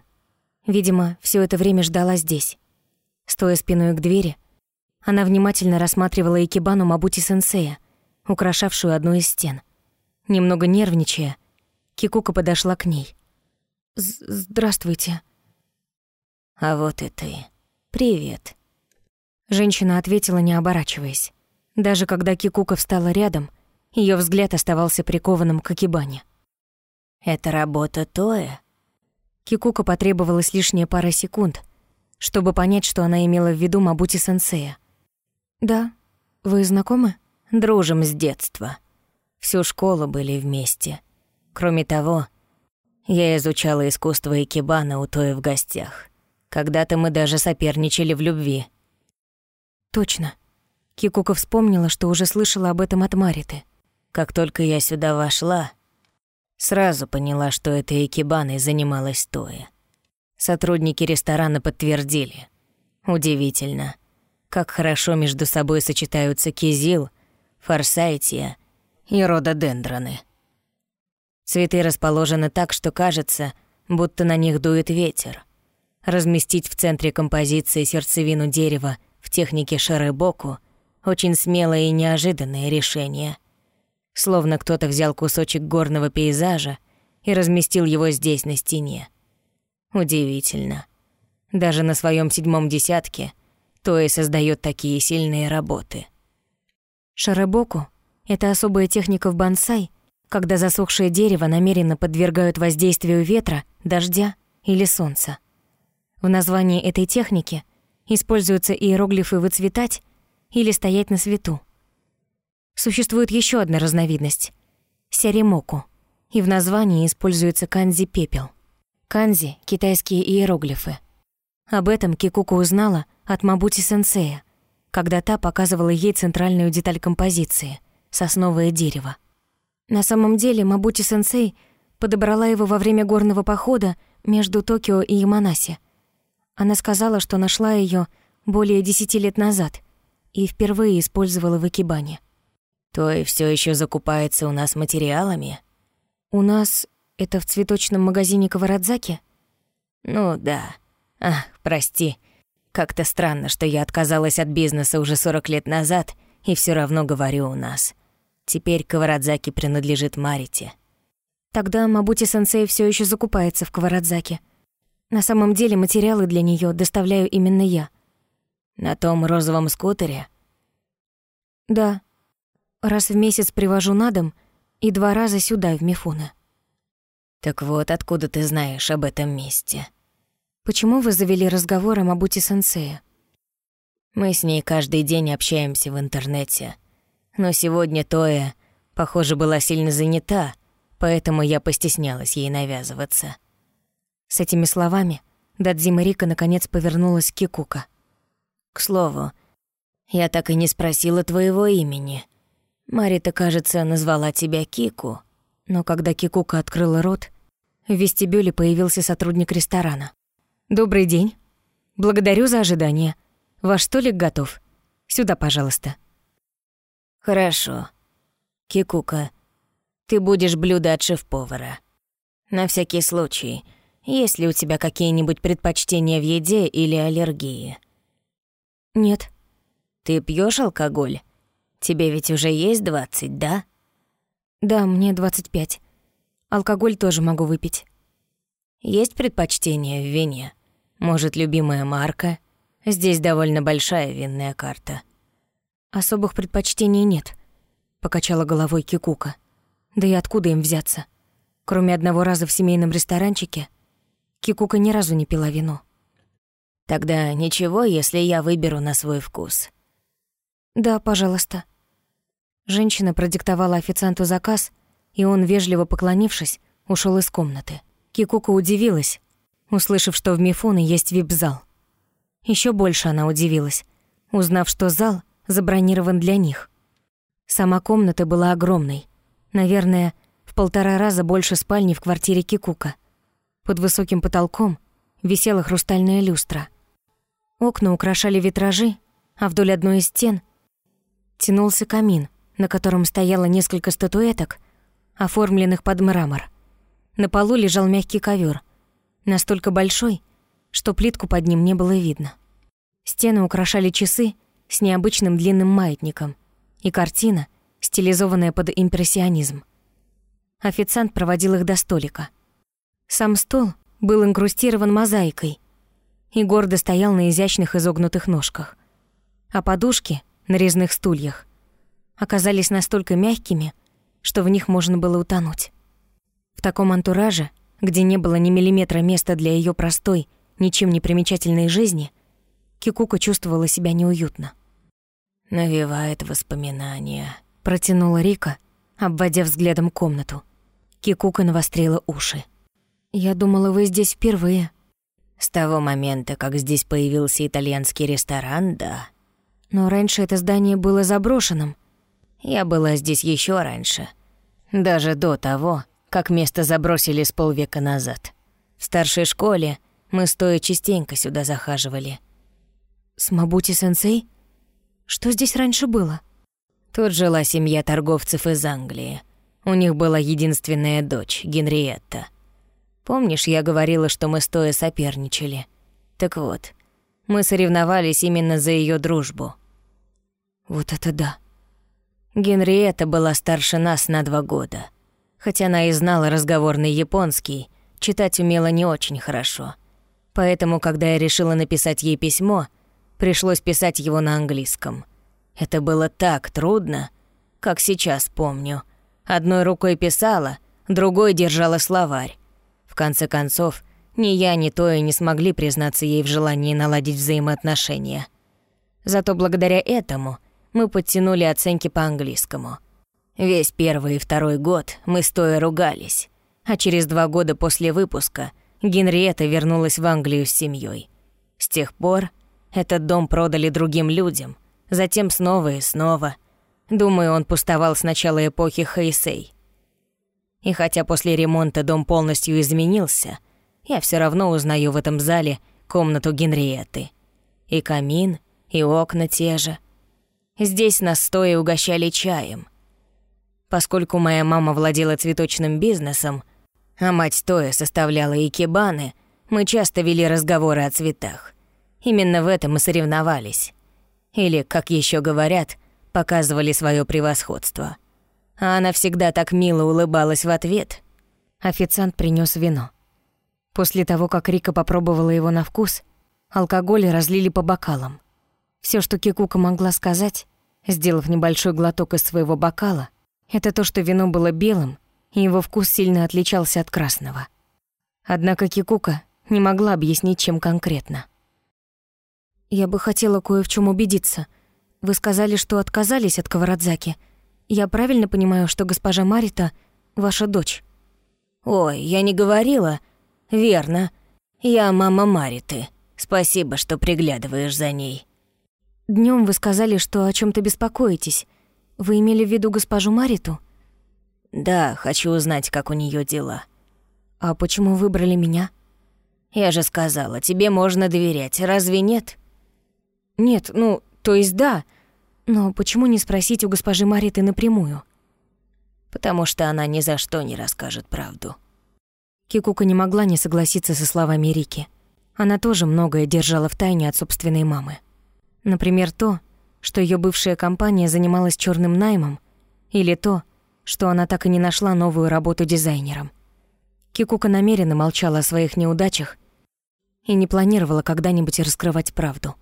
Видимо, все это время ждала здесь. Стоя спиной к двери, она внимательно рассматривала икебану Мабути-сенсея, украшавшую одну из стен. Немного нервничая, Кикука подошла к ней. «Здравствуйте». «А вот и ты. Привет». Женщина ответила, не оборачиваясь. Даже когда Кикука встала рядом, ее взгляд оставался прикованным к Акибане. «Это работа Тоя?» Кикука потребовалась лишняя пара секунд, чтобы понять, что она имела в виду Мабути-сенсея. «Да. Вы знакомы?» «Дружим с детства. Всю школу были вместе. Кроме того, я изучала искусство икебана у Тоя в гостях. Когда-то мы даже соперничали в любви». «Точно». Кикука вспомнила, что уже слышала об этом от Мариты. Как только я сюда вошла, сразу поняла, что этой икебаной занималась Тоя. Сотрудники ресторана подтвердили. Удивительно, как хорошо между собой сочетаются кизил, форсайтия и рододендроны. Цветы расположены так, что кажется, будто на них дует ветер. Разместить в центре композиции сердцевину дерева в технике шаребоку — очень смелое и неожиданное решение — словно кто-то взял кусочек горного пейзажа и разместил его здесь, на стене. Удивительно. Даже на своем седьмом десятке Тои создает такие сильные работы. Шарабоку — это особая техника в бонсай, когда засохшее дерево намеренно подвергают воздействию ветра, дождя или солнца. В названии этой техники используются иероглифы «выцветать» или «стоять на свету». Существует еще одна разновидность — сяримоку, и в названии используется канзи-пепел. Канзи — китайские иероглифы. Об этом Кикука узнала от Мабути-сенсея, когда та показывала ей центральную деталь композиции — сосновое дерево. На самом деле Мабути-сенсей подобрала его во время горного похода между Токио и Яманаси. Она сказала, что нашла ее более десяти лет назад и впервые использовала в Икебане. То и все еще закупается у нас материалами? У нас это в цветочном магазине Каварадзаки? Ну да. Ах, прости. Как-то странно, что я отказалась от бизнеса уже 40 лет назад и все равно говорю у нас. Теперь Каварадзаки принадлежит Марите. Тогда Мабути-сенсей все еще закупается в Каварадзаке. На самом деле материалы для нее доставляю именно я. На том розовом скутере? Да. Раз в месяц привожу на дом и два раза сюда, в Мифуна. Так вот, откуда ты знаешь об этом месте? Почему вы завели разговор о Мабути-сенсее? Мы с ней каждый день общаемся в интернете. Но сегодня Тоя, похоже, была сильно занята, поэтому я постеснялась ей навязываться. С этими словами Дадзима Рика наконец повернулась к Кикука. «К слову, я так и не спросила твоего имени. Марита, кажется, назвала тебя Кику». Но когда Кикука открыла рот, в вестибюле появился сотрудник ресторана. «Добрый день. Благодарю за ожидание. Ваш столик готов. Сюда, пожалуйста». «Хорошо. Кикука, ты будешь блюдо от шеф-повара. На всякий случай, есть ли у тебя какие-нибудь предпочтения в еде или аллергии?» «Нет». «Ты пьешь алкоголь? Тебе ведь уже есть двадцать, да?» «Да, мне двадцать пять. Алкоголь тоже могу выпить». «Есть предпочтения в вине? Может, любимая марка? Здесь довольно большая винная карта». «Особых предпочтений нет», — покачала головой Кикука. Да и откуда им взяться? Кроме одного раза в семейном ресторанчике, Кикука ни разу не пила вино. Тогда ничего, если я выберу на свой вкус. Да, пожалуйста. Женщина продиктовала официанту заказ, и он, вежливо поклонившись, ушел из комнаты. Кикука удивилась, услышав, что в Мифуне есть вип-зал. Еще больше она удивилась, узнав, что зал забронирован для них. Сама комната была огромной, Наверное, в полтора раза больше спальни в квартире Кикука. Под высоким потолком висела хрустальная люстра. Окна украшали витражи, а вдоль одной из стен тянулся камин, на котором стояло несколько статуэток, оформленных под мрамор. На полу лежал мягкий ковер, настолько большой, что плитку под ним не было видно. Стены украшали часы с необычным длинным маятником и картина — стилизованная под импрессионизм. Официант проводил их до столика. Сам стол был инкрустирован мозаикой и гордо стоял на изящных изогнутых ножках. А подушки на резных стульях оказались настолько мягкими, что в них можно было утонуть. В таком антураже, где не было ни миллиметра места для ее простой, ничем не примечательной жизни, Кикука чувствовала себя неуютно. «Навевает воспоминания», протянула Рика, обводя взглядом комнату. Кикука навострила уши. «Я думала, вы здесь впервые». «С того момента, как здесь появился итальянский ресторан, да». «Но раньше это здание было заброшенным». «Я была здесь еще раньше. Даже до того, как место забросили с полвека назад. В старшей школе мы стоя частенько сюда захаживали». «С Мабути-сенсей? Что здесь раньше было?» Тут жила семья торговцев из Англии. У них была единственная дочь, Генриетта. Помнишь, я говорила, что мы стоя соперничали? Так вот, мы соревновались именно за ее дружбу. Вот это да. Генриетта была старше нас на два года. Хотя она и знала разговорный японский, читать умела не очень хорошо. Поэтому, когда я решила написать ей письмо, пришлось писать его на английском — это было так трудно, как сейчас помню. Одной рукой писала, другой держала словарь. В конце концов, ни я, ни Тоя не смогли признаться ей в желании наладить взаимоотношения. Зато благодаря этому мы подтянули оценки по английскому. Весь первый и второй год мы стоя ругались, а через два года после выпуска Генриетта вернулась в Англию с семьей. С тех пор этот дом продали другим людям — затем снова и снова. Думаю, он пустовал с начала эпохи Хэйсэй. И хотя после ремонта дом полностью изменился, Я все равно узнаю в этом зале комнату Генриетты. И камин, и окна те же. Здесь нас стоя угощали чаем. Поскольку моя мама владела цветочным бизнесом, а мать Тоя составляла икебаны, мы часто вели разговоры о цветах. Именно в этом мы соревновались. Или, как еще говорят, показывали свое превосходство. А она всегда так мило улыбалась в ответ. Официант принес вино. После того, как Рика попробовала его на вкус, алкоголь разлили по бокалам. Все, что Кикука могла сказать, сделав небольшой глоток из своего бокала, это то, что вино было белым, и его вкус сильно отличался от красного. Однако Кикука не могла объяснить, чем конкретно. «Я бы хотела кое в чем убедиться. Вы сказали, что отказались от Каварадзаки. Я правильно понимаю, что госпожа Марита — ваша дочь?» «Ой, я не говорила. Верно. Я мама Мариты. Спасибо, что приглядываешь за ней». Днем вы сказали, что о чем то беспокоитесь. Вы имели в виду госпожу Мариту?» «Да, хочу узнать, как у нее дела». «А почему выбрали меня?» «Я же сказала, тебе можно доверять, разве нет?» «Нет, ну, то есть да. Но почему не спросить у госпожи Мариты напрямую?» «Потому что она ни за что не расскажет правду». Кикука не могла не согласиться со словами Рики. Она тоже многое держала в тайне от собственной мамы. Например, то, что ее бывшая компания занималась черным наймом, или то, что она так и не нашла новую работу дизайнером. Кикука намеренно молчала о своих неудачах и не планировала когда-нибудь раскрывать правду.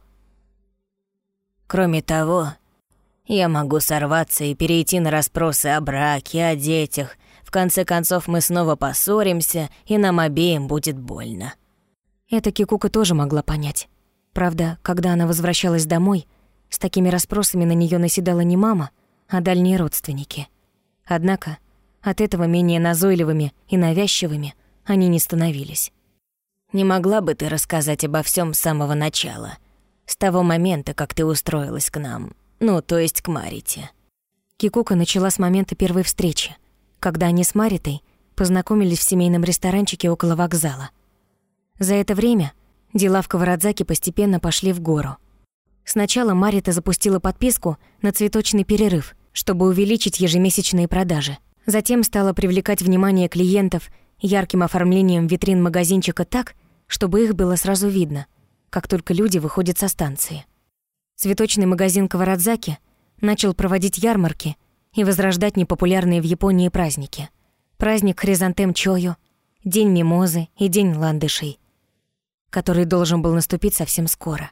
Кроме того, я могу сорваться и перейти на расспросы о браке, о детях. В конце концов, мы снова поссоримся, и нам обеим будет больно. Это Кикука тоже могла понять. Правда, когда она возвращалась домой, с такими расспросами на нее наседала не мама, а дальние родственники. Однако от этого менее назойливыми и навязчивыми они не становились. «Не могла бы ты рассказать обо всем с самого начала?» С того момента, как ты устроилась к нам. Ну, то есть к Марите. Кикука начала с момента первой встречи, когда они с Маритой познакомились в семейном ресторанчике около вокзала. За это время дела в Каварадзаке постепенно пошли в гору. Сначала Марита запустила подписку на цветочный перерыв, чтобы увеличить ежемесячные продажи. Затем стала привлекать внимание клиентов ярким оформлением витрин магазинчика так, чтобы их было сразу видно – как только люди выходят со станции. Цветочный магазин Каварадзаки начал проводить ярмарки и возрождать непопулярные в Японии праздники. Праздник Хризантем Чою, День Мимозы и День Ландышей, который должен был наступить совсем скоро.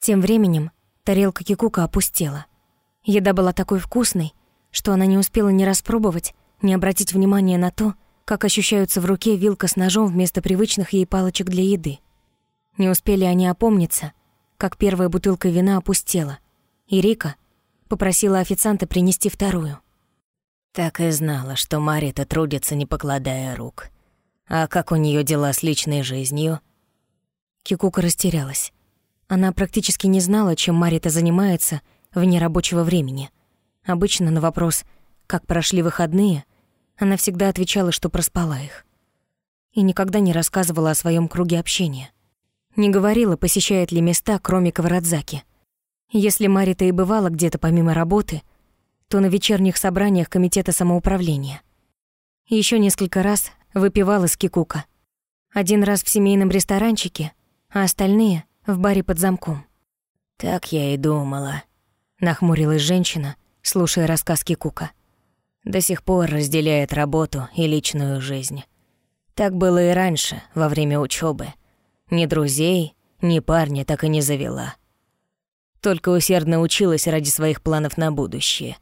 Тем временем тарелка Кикука опустела. Еда была такой вкусной, что она не успела ни распробовать, ни обратить внимание на то, как ощущаются в руке вилка с ножом вместо привычных ей палочек для еды. Не успели они опомниться, как первая бутылка вина опустела, и Рика попросила официанта принести вторую. Так и знала, что Марита трудится, не покладая рук. А как у нее дела с личной жизнью? Кикука растерялась. Она практически не знала, чем Марита занимается вне рабочего времени. Обычно на вопрос «как прошли выходные?» она всегда отвечала, что проспала их. И никогда не рассказывала о своем круге общения. Не говорила, посещает ли места, кроме Каварадзаки. Если Марита и бывала где-то помимо работы, то на вечерних собраниях комитета самоуправления. Еще несколько раз выпивала с Кикука. Один раз в семейном ресторанчике, а остальные — в баре под замком. «Так я и думала», — нахмурилась женщина, слушая рассказ Кикука. «До сих пор разделяет работу и личную жизнь. Так было и раньше, во время учебы. Ни друзей, ни парня так и не завела. Только усердно училась ради своих планов на будущее.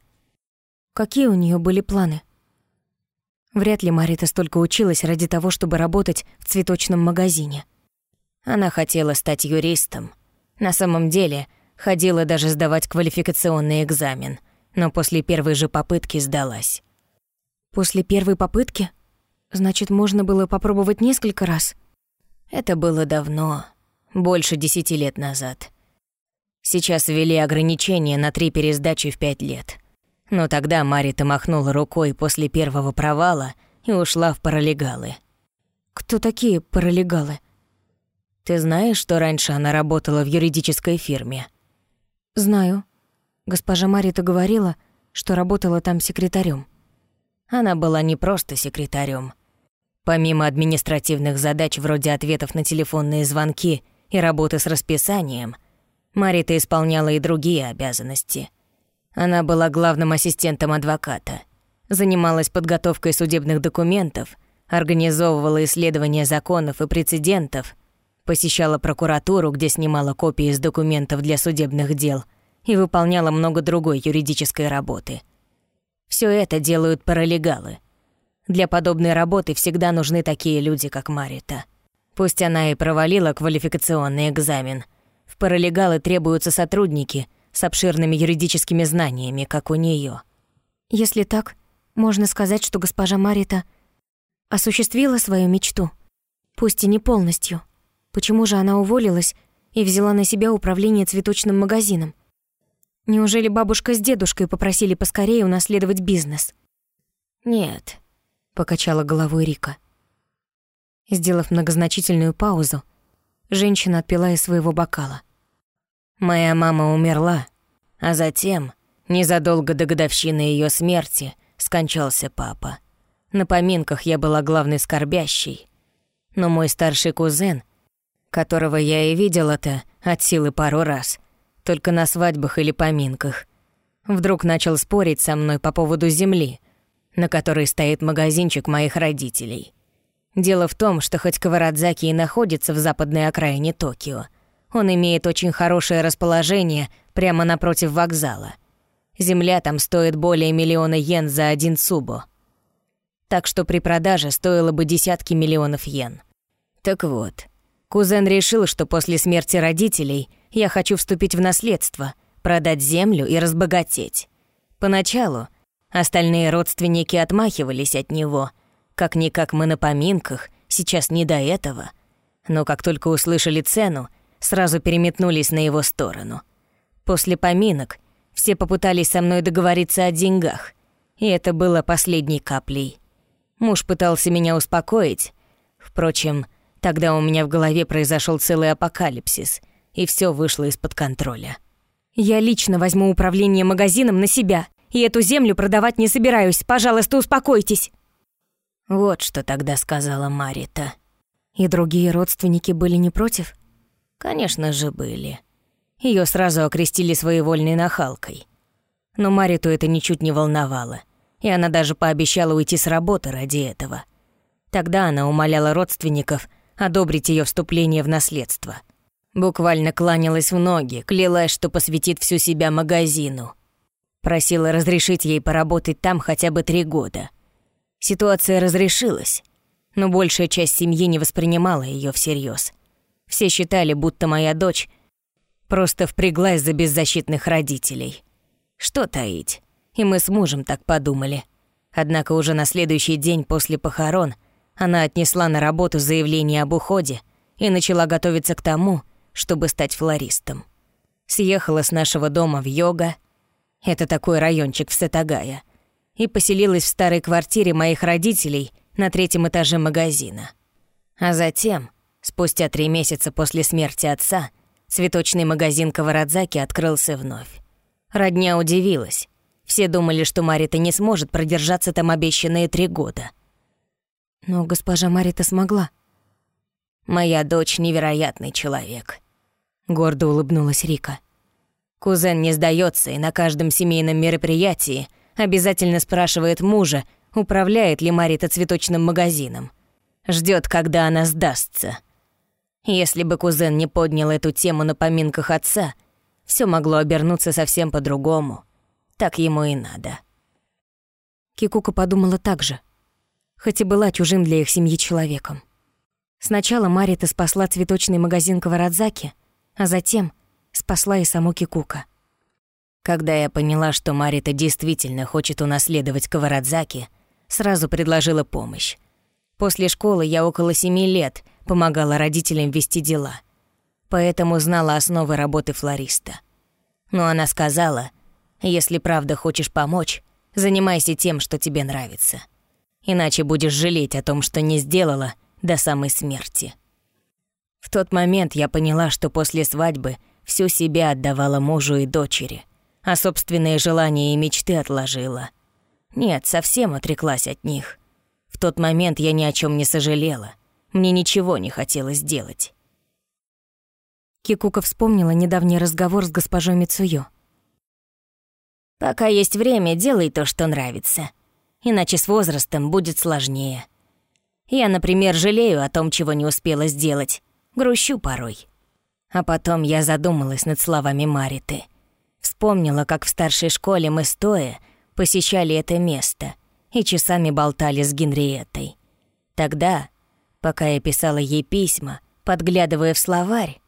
Какие у нее были планы? Вряд ли Марита столько училась ради того, чтобы работать в цветочном магазине. Она хотела стать юристом. На самом деле, ходила даже сдавать квалификационный экзамен, но после первой же попытки сдалась. После первой попытки? Значит, можно было попробовать несколько раз? Это было давно, больше десяти лет назад. Сейчас ввели ограничения на три пересдачи в пять лет. Но тогда Марита махнула рукой после первого провала и ушла в паралегалы. Кто такие паралегалы? Ты знаешь, что раньше она работала в юридической фирме? Знаю. Госпожа Марита говорила, что работала там секретарем. Она была не просто секретарем. Помимо административных задач вроде ответов на телефонные звонки и работы с расписанием, Марита исполняла и другие обязанности. Она была главным ассистентом адвоката, занималась подготовкой судебных документов, организовывала исследования законов и прецедентов, посещала прокуратуру, где снимала копии из документов для судебных дел и выполняла много другой юридической работы. Все это делают паралегалы – для подобной работы всегда нужны такие люди, как Марита. Пусть она и провалила квалификационный экзамен, в паралегалы требуются сотрудники с обширными юридическими знаниями, как у нее. Если так, можно сказать, что госпожа Марита осуществила свою мечту, пусть и не полностью. Почему же она уволилась и взяла на себя управление цветочным магазином? Неужели бабушка с дедушкой попросили поскорее унаследовать бизнес? Нет, покачала головой Рика. Сделав многозначительную паузу, женщина отпила из своего бокала. Моя мама умерла, а затем, незадолго до годовщины ее смерти, скончался папа. На поминках я была главной скорбящей. Но мой старший кузен, которого я и видела-то от силы пару раз, только на свадьбах или поминках, вдруг начал спорить со мной по поводу земли, на которой стоит магазинчик моих родителей. Дело в том, что хоть Каварадзаки и находится в западной окраине Токио, он имеет очень хорошее расположение прямо напротив вокзала. Земля там стоит более миллиона йен за один субо. Так что при продаже стоило бы десятки миллионов йен. Так вот, кузен решил, что после смерти родителей я хочу вступить в наследство, продать землю и разбогатеть. Поначалу Остальные родственники отмахивались от него. Как-никак мы на поминках, сейчас не до этого. Но как только услышали цену, сразу переметнулись на его сторону. После поминок все попытались со мной договориться о деньгах, и это было последней каплей. Муж пытался меня успокоить. Впрочем, тогда у меня в голове произошел целый апокалипсис, и все вышло из-под контроля. «Я лично возьму управление магазином на себя», и эту землю продавать не собираюсь. Пожалуйста, успокойтесь». Вот что тогда сказала Марита. И другие родственники были не против? Конечно же, были. Ее сразу окрестили своевольной нахалкой. Но Мариту это ничуть не волновало, и она даже пообещала уйти с работы ради этого. Тогда она умоляла родственников одобрить ее вступление в наследство. Буквально кланялась в ноги, клялась, что посвятит всю себя магазину — Просила разрешить ей поработать там хотя бы три года. Ситуация разрешилась, но большая часть семьи не воспринимала ее всерьез. Все считали, будто моя дочь просто впряглась за беззащитных родителей. Что таить? И мы с мужем так подумали. Однако уже на следующий день после похорон она отнесла на работу заявление об уходе и начала готовиться к тому, чтобы стать флористом. Съехала с нашего дома в йога, это такой райончик в Сетагая. И поселилась в старой квартире моих родителей на третьем этаже магазина. А затем, спустя три месяца после смерти отца, цветочный магазин Каварадзаки открылся вновь. Родня удивилась. Все думали, что Марита не сможет продержаться там обещанные три года. Но госпожа Марита смогла. «Моя дочь — невероятный человек», — гордо улыбнулась Рика. Кузен не сдается и на каждом семейном мероприятии обязательно спрашивает мужа, управляет ли Марита цветочным магазином. Ждет, когда она сдастся. Если бы кузен не поднял эту тему на поминках отца, все могло обернуться совсем по-другому. Так ему и надо. Кикука подумала так же, хоть и была чужим для их семьи человеком. Сначала Марита спасла цветочный магазин Каварадзаки, а затем — спасла и саму Кикука. Когда я поняла, что Марита действительно хочет унаследовать Каварадзаки, сразу предложила помощь. После школы я около семи лет помогала родителям вести дела, поэтому знала основы работы флориста. Но она сказала, если правда хочешь помочь, занимайся тем, что тебе нравится. Иначе будешь жалеть о том, что не сделала до самой смерти. В тот момент я поняла, что после свадьбы всю себя отдавала мужу и дочери, а собственные желания и мечты отложила. Нет, совсем отреклась от них. В тот момент я ни о чем не сожалела. Мне ничего не хотелось делать. Кикука вспомнила недавний разговор с госпожой Мицуё. «Пока есть время, делай то, что нравится. Иначе с возрастом будет сложнее. Я, например, жалею о том, чего не успела сделать. Грущу порой. А потом я задумалась над словами Мариты. Вспомнила, как в старшей школе мы стоя посещали это место и часами болтали с Генриеттой. Тогда, пока я писала ей письма, подглядывая в словарь,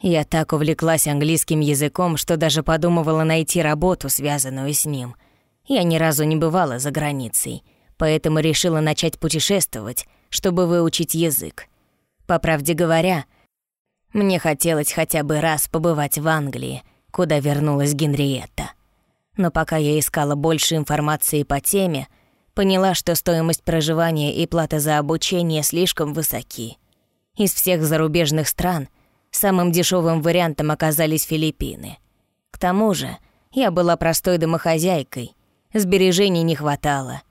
я так увлеклась английским языком, что даже подумывала найти работу, связанную с ним. Я ни разу не бывала за границей, поэтому решила начать путешествовать, чтобы выучить язык. По правде говоря, мне хотелось хотя бы раз побывать в Англии, куда вернулась Генриетта. Но пока я искала больше информации по теме, поняла, что стоимость проживания и плата за обучение слишком высоки. Из всех зарубежных стран самым дешевым вариантом оказались Филиппины. К тому же я была простой домохозяйкой, сбережений не хватало,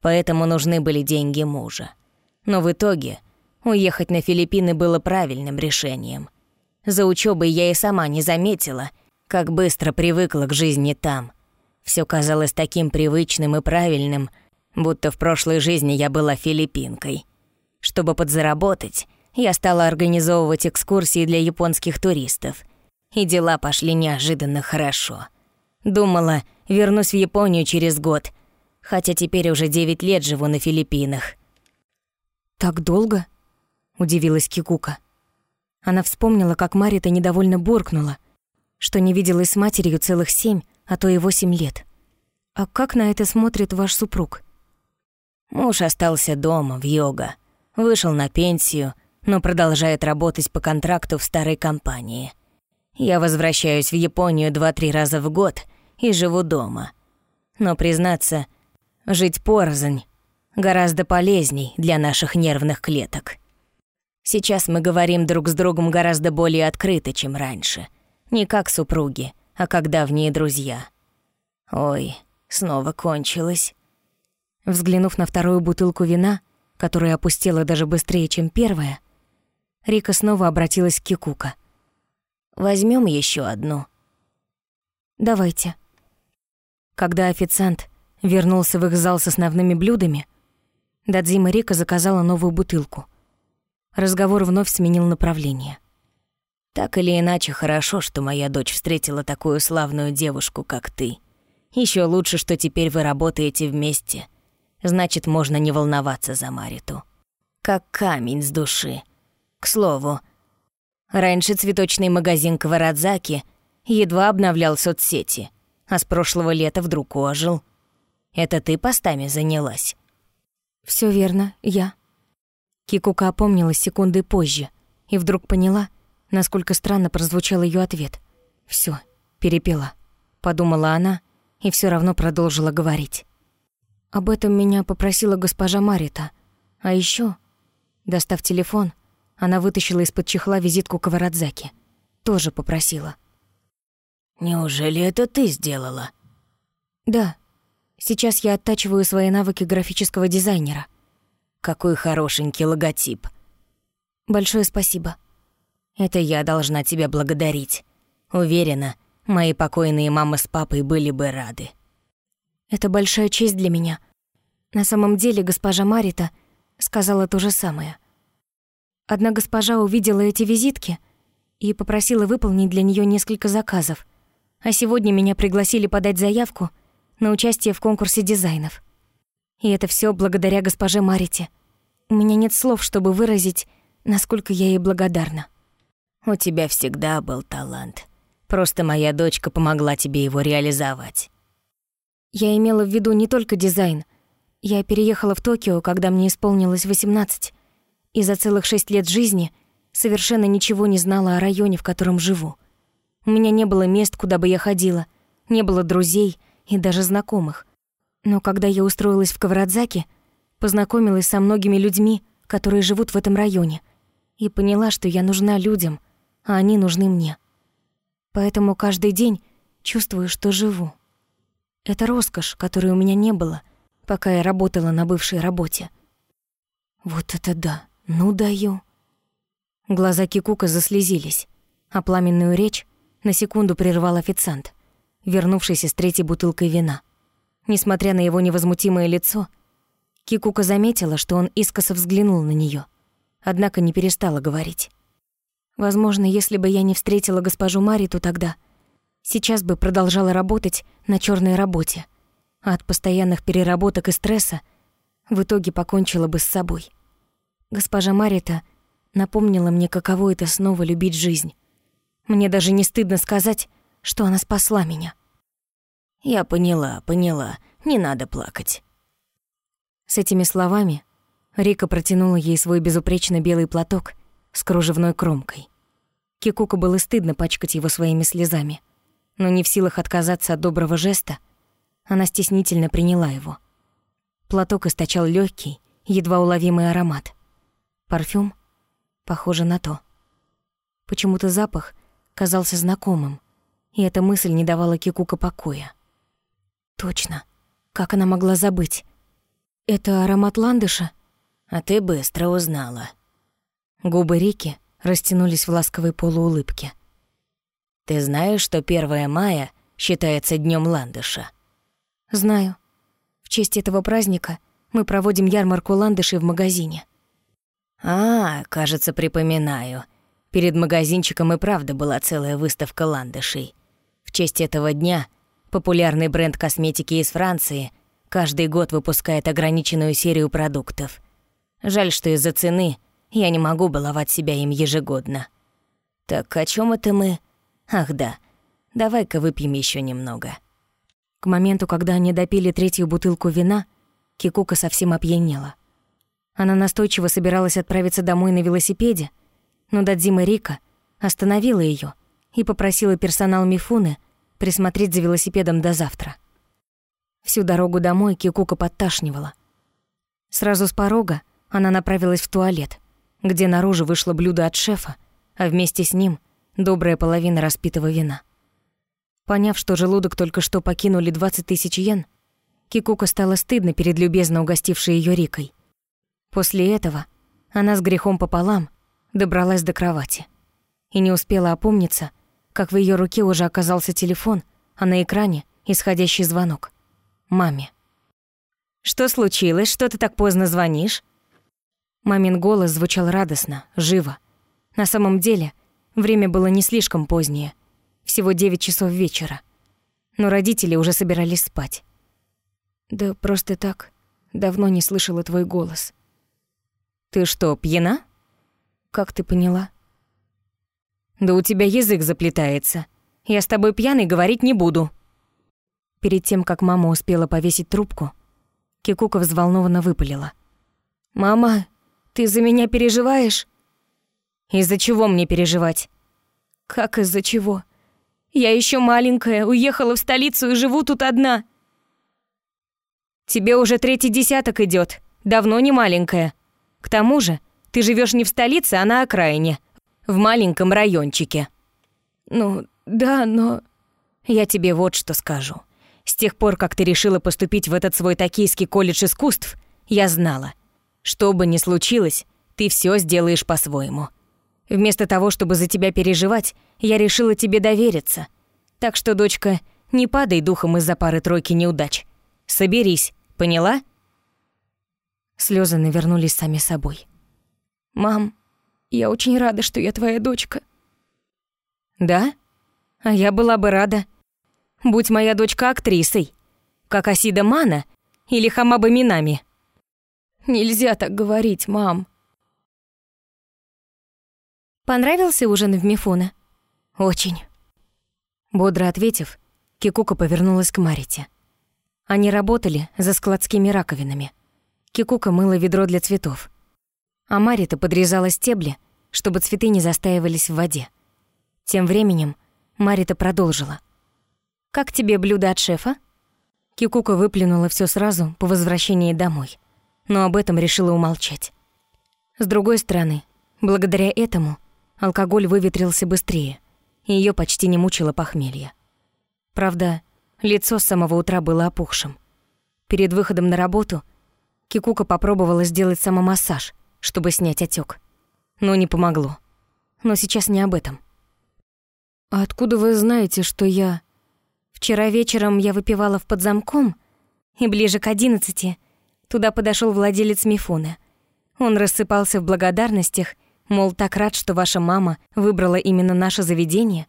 поэтому нужны были деньги мужа. Но в итоге уехать на Филиппины было правильным решением. За учебой я и сама не заметила, как быстро привыкла к жизни там. Все казалось таким привычным и правильным, будто в прошлой жизни я была филиппинкой. Чтобы подзаработать, я стала организовывать экскурсии для японских туристов. И дела пошли неожиданно хорошо. Думала, вернусь в Японию через год, хотя теперь уже 9 лет живу на Филиппинах. «Так долго?» — удивилась Кикука. Она вспомнила, как Марита недовольно буркнула, что не виделась с матерью целых семь, а то и восемь лет. «А как на это смотрит ваш супруг?» Муж остался дома, в йога. Вышел на пенсию, но продолжает работать по контракту в старой компании. Я возвращаюсь в Японию два-три раза в год и живу дома. Но, признаться, жить порознь гораздо полезней для наших нервных клеток. Сейчас мы говорим друг с другом гораздо более открыто, чем раньше. Не как супруги, а как давние друзья. Ой, снова кончилось. Взглянув на вторую бутылку вина, которая опустела даже быстрее, чем первая, Рика снова обратилась к Кикука. Возьмем еще одну?» «Давайте». Когда официант вернулся в их зал с основными блюдами, Дадзима Рика заказала новую бутылку. Разговор вновь сменил направление. «Так или иначе, хорошо, что моя дочь встретила такую славную девушку, как ты. Еще лучше, что теперь вы работаете вместе. Значит, можно не волноваться за Мариту. Как камень с души. К слову, раньше цветочный магазин Каварадзаки едва обновлял соцсети, а с прошлого лета вдруг ожил. Это ты постами занялась? Все верно, я. Кикука опомнилась секунды позже и вдруг поняла, насколько странно прозвучал ее ответ. Все, перепела, подумала она и все равно продолжила говорить. Об этом меня попросила госпожа Марита. А еще, достав телефон, она вытащила из-под чехла визитку Каварадзаки. Тоже попросила. «Неужели это ты сделала?» «Да. Сейчас я оттачиваю свои навыки графического дизайнера». «Какой хорошенький логотип». «Большое спасибо». «Это я должна тебя благодарить. Уверена, мои покойные мама с папой были бы рады». «Это большая честь для меня. На самом деле госпожа Марита сказала то же самое». Одна госпожа увидела эти визитки и попросила выполнить для нее несколько заказов. А сегодня меня пригласили подать заявку на участие в конкурсе дизайнов. И это все благодаря госпоже Марите. У меня нет слов, чтобы выразить, насколько я ей благодарна. У тебя всегда был талант. Просто моя дочка помогла тебе его реализовать. Я имела в виду не только дизайн. Я переехала в Токио, когда мне исполнилось 18, и за целых шесть лет жизни совершенно ничего не знала о районе, в котором живу. У меня не было мест, куда бы я ходила, не было друзей и даже знакомых. Но когда я устроилась в Каварадзаке, познакомилась со многими людьми, которые живут в этом районе, и поняла, что я нужна людям, а они нужны мне. Поэтому каждый день чувствую, что живу. Это роскошь, которой у меня не было, пока я работала на бывшей работе. Вот это да, ну даю. Глаза Кикука заслезились, а пламенную речь на секунду прервал официант, вернувшийся с третьей бутылкой вина. Несмотря на его невозмутимое лицо, Кикука заметила, что он искоса взглянул на нее, однако не перестала говорить. Возможно, если бы я не встретила госпожу Мариту тогда, сейчас бы продолжала работать на черной работе, а от постоянных переработок и стресса в итоге покончила бы с собой. Госпожа Марита напомнила мне, каково это снова любить жизнь. Мне даже не стыдно сказать, что она спасла меня. «Я поняла, поняла, не надо плакать». С этими словами Рика протянула ей свой безупречно белый платок с кружевной кромкой. Кикука было стыдно пачкать его своими слезами, но не в силах отказаться от доброго жеста, она стеснительно приняла его. Платок источал легкий, едва уловимый аромат. Парфюм? Похоже на то. Почему-то запах казался знакомым, и эта мысль не давала Кикука покоя. Точно. Как она могла забыть? Это аромат ландыша? А ты быстро узнала. Губы Рики растянулись в ласковой полуулыбке. Ты знаешь, что 1 мая считается днем ландыша? Знаю. В честь этого праздника мы проводим ярмарку ландышей в магазине. А, кажется, припоминаю. Перед магазинчиком и правда была целая выставка ландышей. В честь этого дня — Популярный бренд косметики из Франции каждый год выпускает ограниченную серию продуктов. Жаль, что из-за цены я не могу баловать себя им ежегодно. Так о чем это мы? Ах да, давай-ка выпьем еще немного. К моменту, когда они допили третью бутылку вина, Кикука совсем опьянела. Она настойчиво собиралась отправиться домой на велосипеде, но Дадзима Рика остановила ее и попросила персонал Мифуны — присмотреть за велосипедом до завтра. Всю дорогу домой Кикука подташнивала. Сразу с порога она направилась в туалет, где наружу вышло блюдо от шефа, а вместе с ним добрая половина распитого вина. Поняв, что желудок только что покинули 20 тысяч йен, Кикука стало стыдно перед любезно угостившей ее Рикой. После этого она с грехом пополам добралась до кровати и не успела опомниться, как в ее руке уже оказался телефон, а на экране исходящий звонок. Маме. «Что случилось? Что ты так поздно звонишь?» Мамин голос звучал радостно, живо. На самом деле, время было не слишком позднее, всего девять часов вечера. Но родители уже собирались спать. «Да просто так. Давно не слышала твой голос». «Ты что, пьяна?» «Как ты поняла?» Да у тебя язык заплетается. Я с тобой пьяный говорить не буду». Перед тем, как мама успела повесить трубку, Кикука взволнованно выпалила. «Мама, ты за меня переживаешь?» «Из-за чего мне переживать?» «Как из-за чего? Я еще маленькая, уехала в столицу и живу тут одна». «Тебе уже третий десяток идет, давно не маленькая. К тому же, ты живешь не в столице, а на окраине в маленьком райончике». «Ну, да, но...» «Я тебе вот что скажу. С тех пор, как ты решила поступить в этот свой токийский колледж искусств, я знала. Что бы ни случилось, ты все сделаешь по-своему. Вместо того, чтобы за тебя переживать, я решила тебе довериться. Так что, дочка, не падай духом из-за пары-тройки неудач. Соберись, поняла?» Слезы навернулись сами собой. «Мам, я очень рада, что я твоя дочка». «Да? А я была бы рада. Будь моя дочка актрисой, как Асида Мана или Хамаба Минами». «Нельзя так говорить, мам». «Понравился ужин в Мифуна?» «Очень». Бодро ответив, Кикука повернулась к Марите. Они работали за складскими раковинами. Кикука мыла ведро для цветов а Марита подрезала стебли, чтобы цветы не застаивались в воде. Тем временем Марита продолжила. «Как тебе блюдо от шефа?» Кикука выплюнула все сразу по возвращении домой, но об этом решила умолчать. С другой стороны, благодаря этому алкоголь выветрился быстрее, и её почти не мучило похмелье. Правда, лицо с самого утра было опухшим. Перед выходом на работу Кикука попробовала сделать самомассаж, чтобы снять отек, Но не помогло. Но сейчас не об этом. «А откуда вы знаете, что я...» «Вчера вечером я выпивала в подзамком, и ближе к одиннадцати туда подошел владелец Мифуны. Он рассыпался в благодарностях, мол, так рад, что ваша мама выбрала именно наше заведение.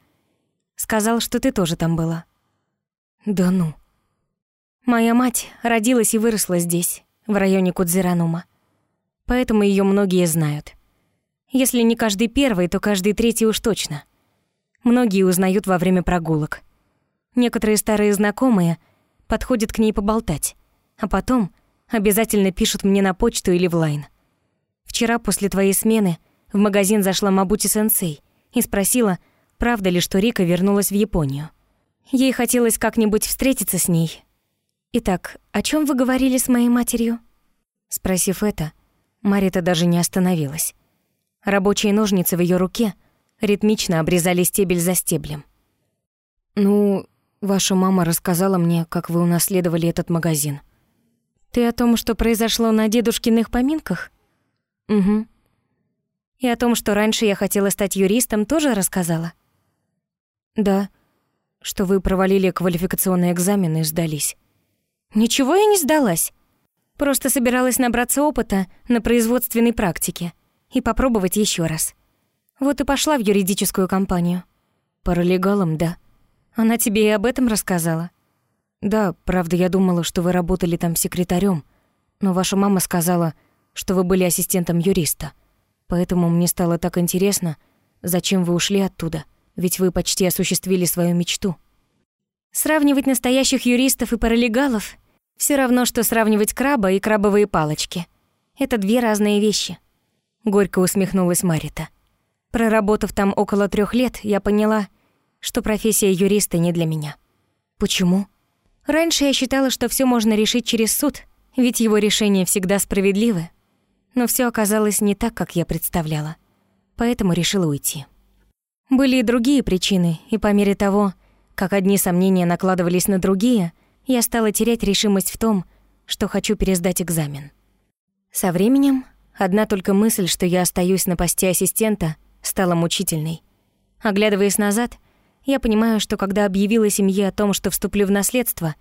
Сказал, что ты тоже там была». «Да ну». «Моя мать родилась и выросла здесь, в районе Кудзиранума. Поэтому ее многие знают. Если не каждый первый, то каждый третий уж точно. Многие узнают во время прогулок. Некоторые старые знакомые подходят к ней поболтать, а потом обязательно пишут мне на почту или в лайн. Вчера после твоей смены в магазин зашла Мабути-сенсей и спросила, правда ли, что Рика вернулась в Японию. Ей хотелось как-нибудь встретиться с ней. «Итак, о чем вы говорили с моей матерью?» Спросив это, Марита даже не остановилась. Рабочие ножницы в ее руке ритмично обрезали стебель за стеблем. «Ну, ваша мама рассказала мне, как вы унаследовали этот магазин». «Ты о том, что произошло на дедушкиных поминках?» «Угу». «И о том, что раньше я хотела стать юристом, тоже рассказала?» «Да, что вы провалили квалификационный экзамен и сдались». «Ничего я не сдалась. Просто собиралась набраться опыта на производственной практике и попробовать еще раз. Вот и пошла в юридическую компанию. Паралегалом, да. Она тебе и об этом рассказала? Да, правда, я думала, что вы работали там секретарем, но ваша мама сказала, что вы были ассистентом юриста. Поэтому мне стало так интересно, зачем вы ушли оттуда, ведь вы почти осуществили свою мечту. Сравнивать настоящих юристов и паралегалов все равно, что сравнивать краба и крабовые палочки. Это две разные вещи. Горько усмехнулась Марита. Проработав там около трех лет, я поняла, что профессия юриста не для меня. Почему? Раньше я считала, что все можно решить через суд, ведь его решения всегда справедливы. Но все оказалось не так, как я представляла. Поэтому решила уйти. Были и другие причины, и по мере того, как одни сомнения накладывались на другие, я стала терять решимость в том, что хочу пересдать экзамен. Со временем одна только мысль, что я остаюсь на посте ассистента, стала мучительной. Оглядываясь назад, я понимаю, что когда объявила семье о том, что вступлю в наследство,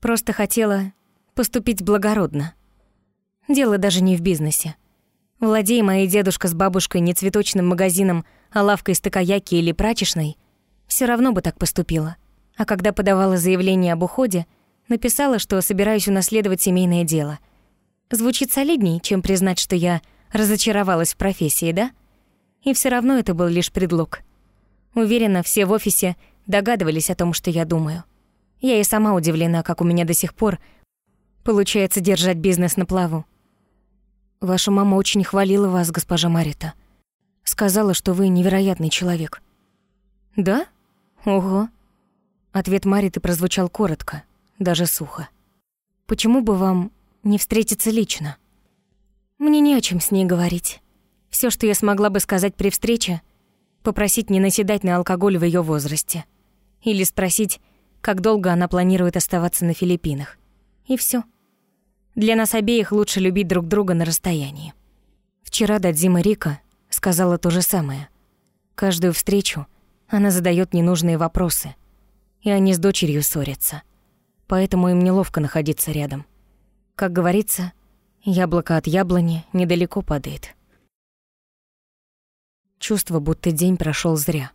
просто хотела поступить благородно. Дело даже не в бизнесе. Владея моей дедушка с бабушкой не цветочным магазином, а лавкой стакаяки или прачечной, все равно бы так поступила а когда подавала заявление об уходе, написала, что собираюсь унаследовать семейное дело. Звучит солидней, чем признать, что я разочаровалась в профессии, да? И все равно это был лишь предлог. Уверена, все в офисе догадывались о том, что я думаю. Я и сама удивлена, как у меня до сих пор получается держать бизнес на плаву. Ваша мама очень хвалила вас, госпожа Марита. Сказала, что вы невероятный человек. Да? Ого. Ответ Мариты прозвучал коротко, даже сухо. «Почему бы вам не встретиться лично?» «Мне не о чем с ней говорить. Все, что я смогла бы сказать при встрече, попросить не наседать на алкоголь в ее возрасте. Или спросить, как долго она планирует оставаться на Филиппинах. И все. Для нас обеих лучше любить друг друга на расстоянии. Вчера Дадзима Рика сказала то же самое. Каждую встречу она задает ненужные вопросы — и они с дочерью ссорятся. Поэтому им неловко находиться рядом. Как говорится, яблоко от яблони недалеко падает. Чувство, будто день прошел зря.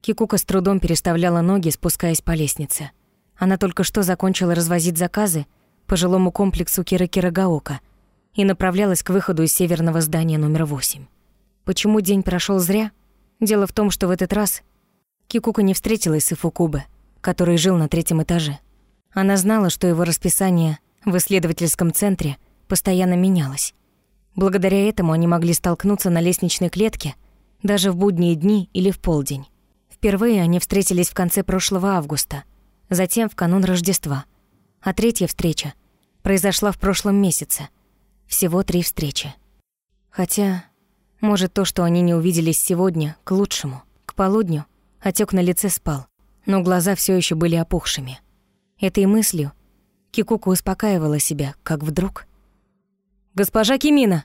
Кикука с трудом переставляла ноги, спускаясь по лестнице. Она только что закончила развозить заказы по жилому комплексу Кира-Кирагаока и направлялась к выходу из северного здания номер 8. Почему день прошел зря? Дело в том, что в этот раз Кикука не встретилась с Ифукубе, который жил на третьем этаже. Она знала, что его расписание в исследовательском центре постоянно менялось. Благодаря этому они могли столкнуться на лестничной клетке даже в будние дни или в полдень. Впервые они встретились в конце прошлого августа, затем в канун Рождества. А третья встреча произошла в прошлом месяце. Всего три встречи. Хотя Может, то, что они не увиделись сегодня, к лучшему. К полудню отек на лице спал, но глаза все еще были опухшими. Этой мыслью Кикука успокаивала себя, как вдруг... «Госпожа Кимина!»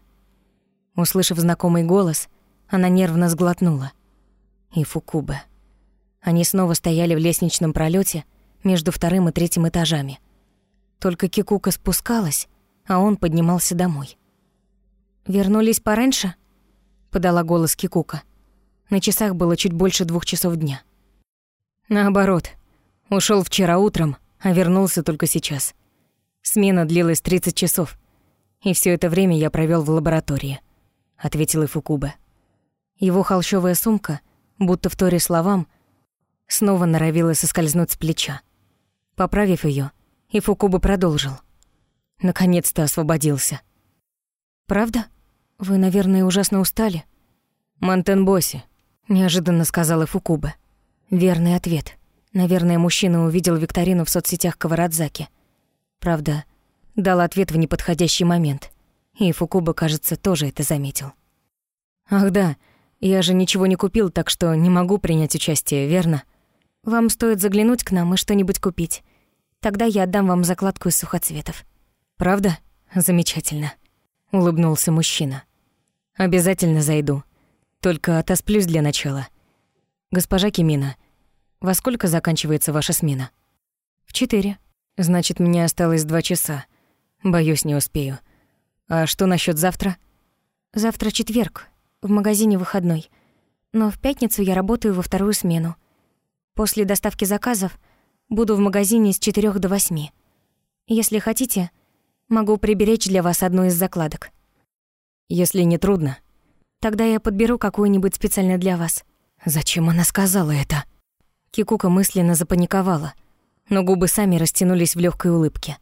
Услышав знакомый голос, она нервно сглотнула. И Фукубе. Они снова стояли в лестничном пролете между вторым и третьим этажами. Только Кикука спускалась, а он поднимался домой. «Вернулись пораньше?» — подала голос Кикука. На часах было чуть больше двух часов дня. «Наоборот. ушел вчера утром, а вернулся только сейчас. Смена длилась 30 часов, и все это время я провел в лаборатории», — ответил Ифукубе. Его холщовая сумка, будто в торе словам, снова норовила соскользнуть с плеча. Поправив ее, Ифукуба продолжил. Наконец-то освободился. «Правда? Вы, наверное, ужасно устали?» «Монтенбоси», — неожиданно сказал Ифукуба. Верный ответ. Наверное, мужчина увидел викторину в соцсетях Каварадзаки. Правда, дал ответ в неподходящий момент. И Фукуба, кажется, тоже это заметил. «Ах да, я же ничего не купил, так что не могу принять участие, верно?» «Вам стоит заглянуть к нам и что-нибудь купить. Тогда я отдам вам закладку из сухоцветов». «Правда? Замечательно», — улыбнулся мужчина. «Обязательно зайду. Только отосплюсь для начала. Госпожа Кимина, во сколько заканчивается ваша смена?» «В четыре». «Значит, мне осталось два часа. Боюсь, не успею. А что насчет завтра?» «Завтра четверг. В магазине выходной. Но в пятницу я работаю во вторую смену. После доставки заказов буду в магазине с четырех до восьми. Если хотите, могу приберечь для вас одну из закладок. Если не трудно. Тогда я подберу какую-нибудь специально для вас. Зачем она сказала это? Кикука мысленно запаниковала, но губы сами растянулись в легкой улыбке.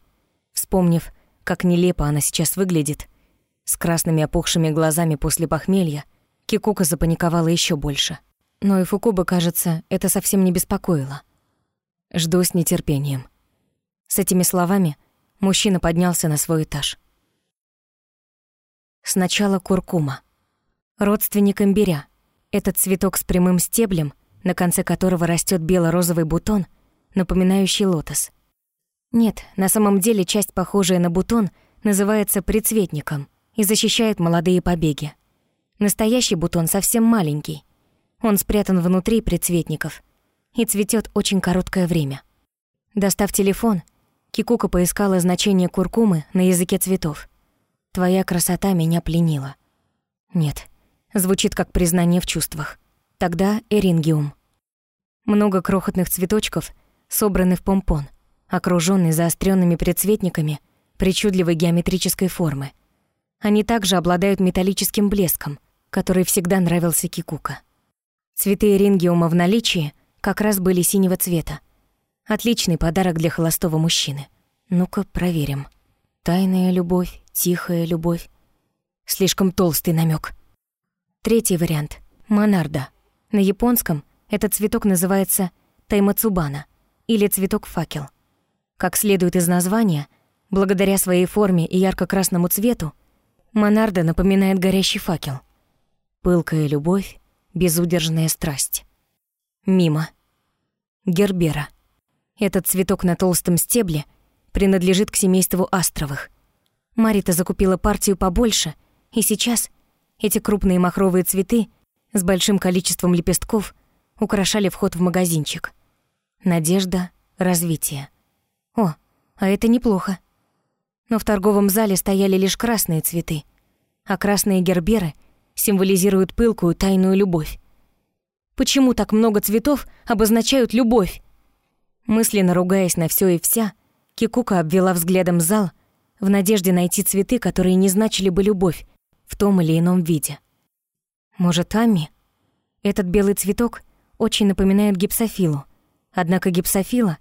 Вспомнив, как нелепо она сейчас выглядит, с красными опухшими глазами после похмелья, Кикука запаниковала еще больше. Но и Фукуба, кажется, это совсем не беспокоило. Жду с нетерпением. С этими словами мужчина поднялся на свой этаж. Сначала куркума. Родственник имбиря. Этот цветок с прямым стеблем, на конце которого растет бело-розовый бутон, напоминающий лотос. Нет, на самом деле часть, похожая на бутон, называется прицветником и защищает молодые побеги. Настоящий бутон совсем маленький, он спрятан внутри предцветников и цветет очень короткое время. Достав телефон, Кикука поискала значение куркумы на языке цветов. «Твоя красота меня пленила». Нет, звучит как признание в чувствах. Тогда эрингиум. Много крохотных цветочков собраны в помпон, окружённый заостренными предцветниками причудливой геометрической формы. Они также обладают металлическим блеском, который всегда нравился Кикука. Цветы эрингиума в наличии как раз были синего цвета. Отличный подарок для холостого мужчины. Ну-ка, проверим. Тайная любовь, тихая любовь. Слишком толстый намек. Третий вариант — монарда. На японском этот цветок называется таймацубана или цветок-факел. Как следует из названия, благодаря своей форме и ярко-красному цвету, монарда напоминает горящий факел. Пылкая любовь, безудержная страсть. Мимо. Гербера. Этот цветок на толстом стебле принадлежит к семейству астровых. Марита закупила партию побольше, и сейчас эти крупные махровые цветы с большим количеством лепестков украшали вход в магазинчик. Надежда, развитие. О, а это неплохо. Но в торговом зале стояли лишь красные цветы, а красные герберы символизируют пылкую тайную любовь. Почему так много цветов обозначают любовь? Мысленно ругаясь на все и вся, Кикука обвела взглядом зал в надежде найти цветы, которые не значили бы любовь в том или ином виде. Может, Ами? Этот белый цветок очень напоминает гипсофилу, однако гипсофила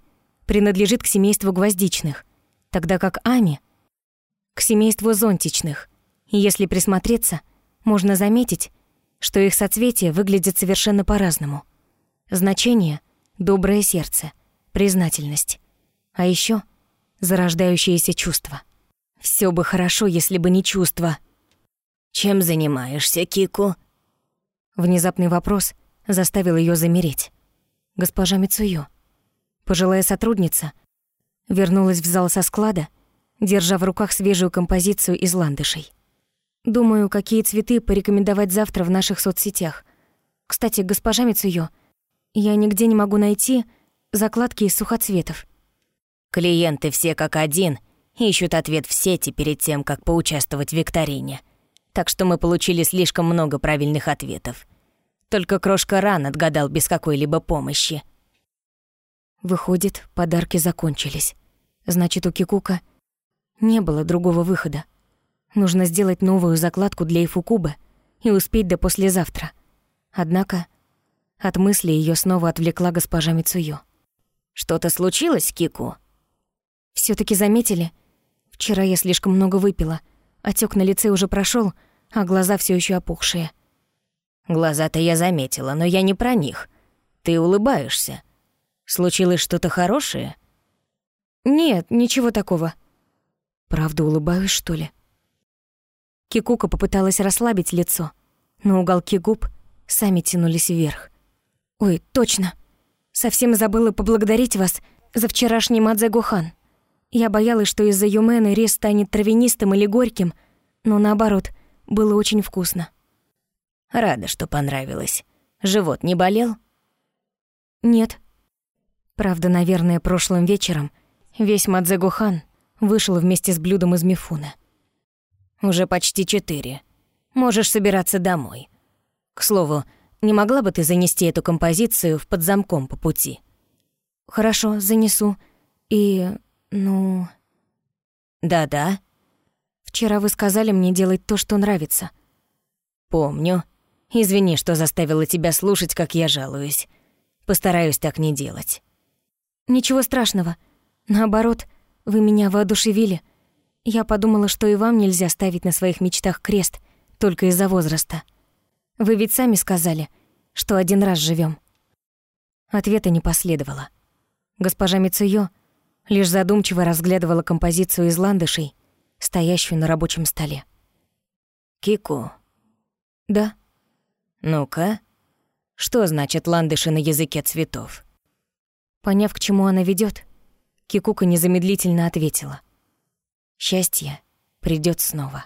принадлежит к семейству гвоздичных, тогда как Ами — к семейству зонтичных. И если присмотреться — можно заметить, что их соцветия выглядят совершенно по-разному. Значение — доброе сердце, признательность. А еще зарождающееся чувство. Все бы хорошо, если бы не чувство. «Чем занимаешься, Кику?» Внезапный вопрос заставил ее замереть. Госпожа Мицуё, пожилая сотрудница, вернулась в зал со склада, держа в руках свежую композицию из ландышей. Думаю, какие цветы порекомендовать завтра в наших соцсетях. Кстати, госпожа Мицуё, я нигде не могу найти закладки из сухоцветов. Клиенты все как один ищут ответ в сети перед тем, как поучаствовать в викторине. Так что мы получили слишком много правильных ответов. Только крошка ран отгадал без какой-либо помощи. Выходит, подарки закончились. Значит, у Кикука не было другого выхода. Нужно сделать новую закладку для Ифукубы и успеть до послезавтра. Однако от мысли ее снова отвлекла госпожа Мицуё. «Что-то случилось, Кику?» все таки заметили? Вчера я слишком много выпила. Отек на лице уже прошел, а глаза все еще опухшие. Глаза-то я заметила, но я не про них. Ты улыбаешься. Случилось что-то хорошее? Нет, ничего такого. Правда улыбаюсь, что ли? Кикука попыталась расслабить лицо, но уголки губ сами тянулись вверх. Ой, точно. Совсем забыла поблагодарить вас за вчерашний Мадзе Гухан. Я боялась, что из-за Юмены рис станет травянистым или горьким, но наоборот, было очень вкусно. Рада, что понравилось. Живот не болел? Нет. Правда, наверное, прошлым вечером весь Мадзегухан вышел вместе с блюдом из мифуна. Уже почти четыре. Можешь собираться домой. К слову, не могла бы ты занести эту композицию в подзамком по пути? Хорошо, занесу. И ну... Да-да. Вчера вы сказали мне делать то, что нравится. Помню. Извини, что заставила тебя слушать, как я жалуюсь. Постараюсь так не делать. Ничего страшного. Наоборот, вы меня воодушевили. Я подумала, что и вам нельзя ставить на своих мечтах крест только из-за возраста. Вы ведь сами сказали, что один раз живем. Ответа не последовало. Госпожа Мицуё лишь задумчиво разглядывала композицию из ландышей, стоящую на рабочем столе. «Кику». «Да». «Ну-ка, что значит ландыши на языке цветов?» Поняв, к чему она ведет, Кикука незамедлительно ответила. «Счастье придет снова».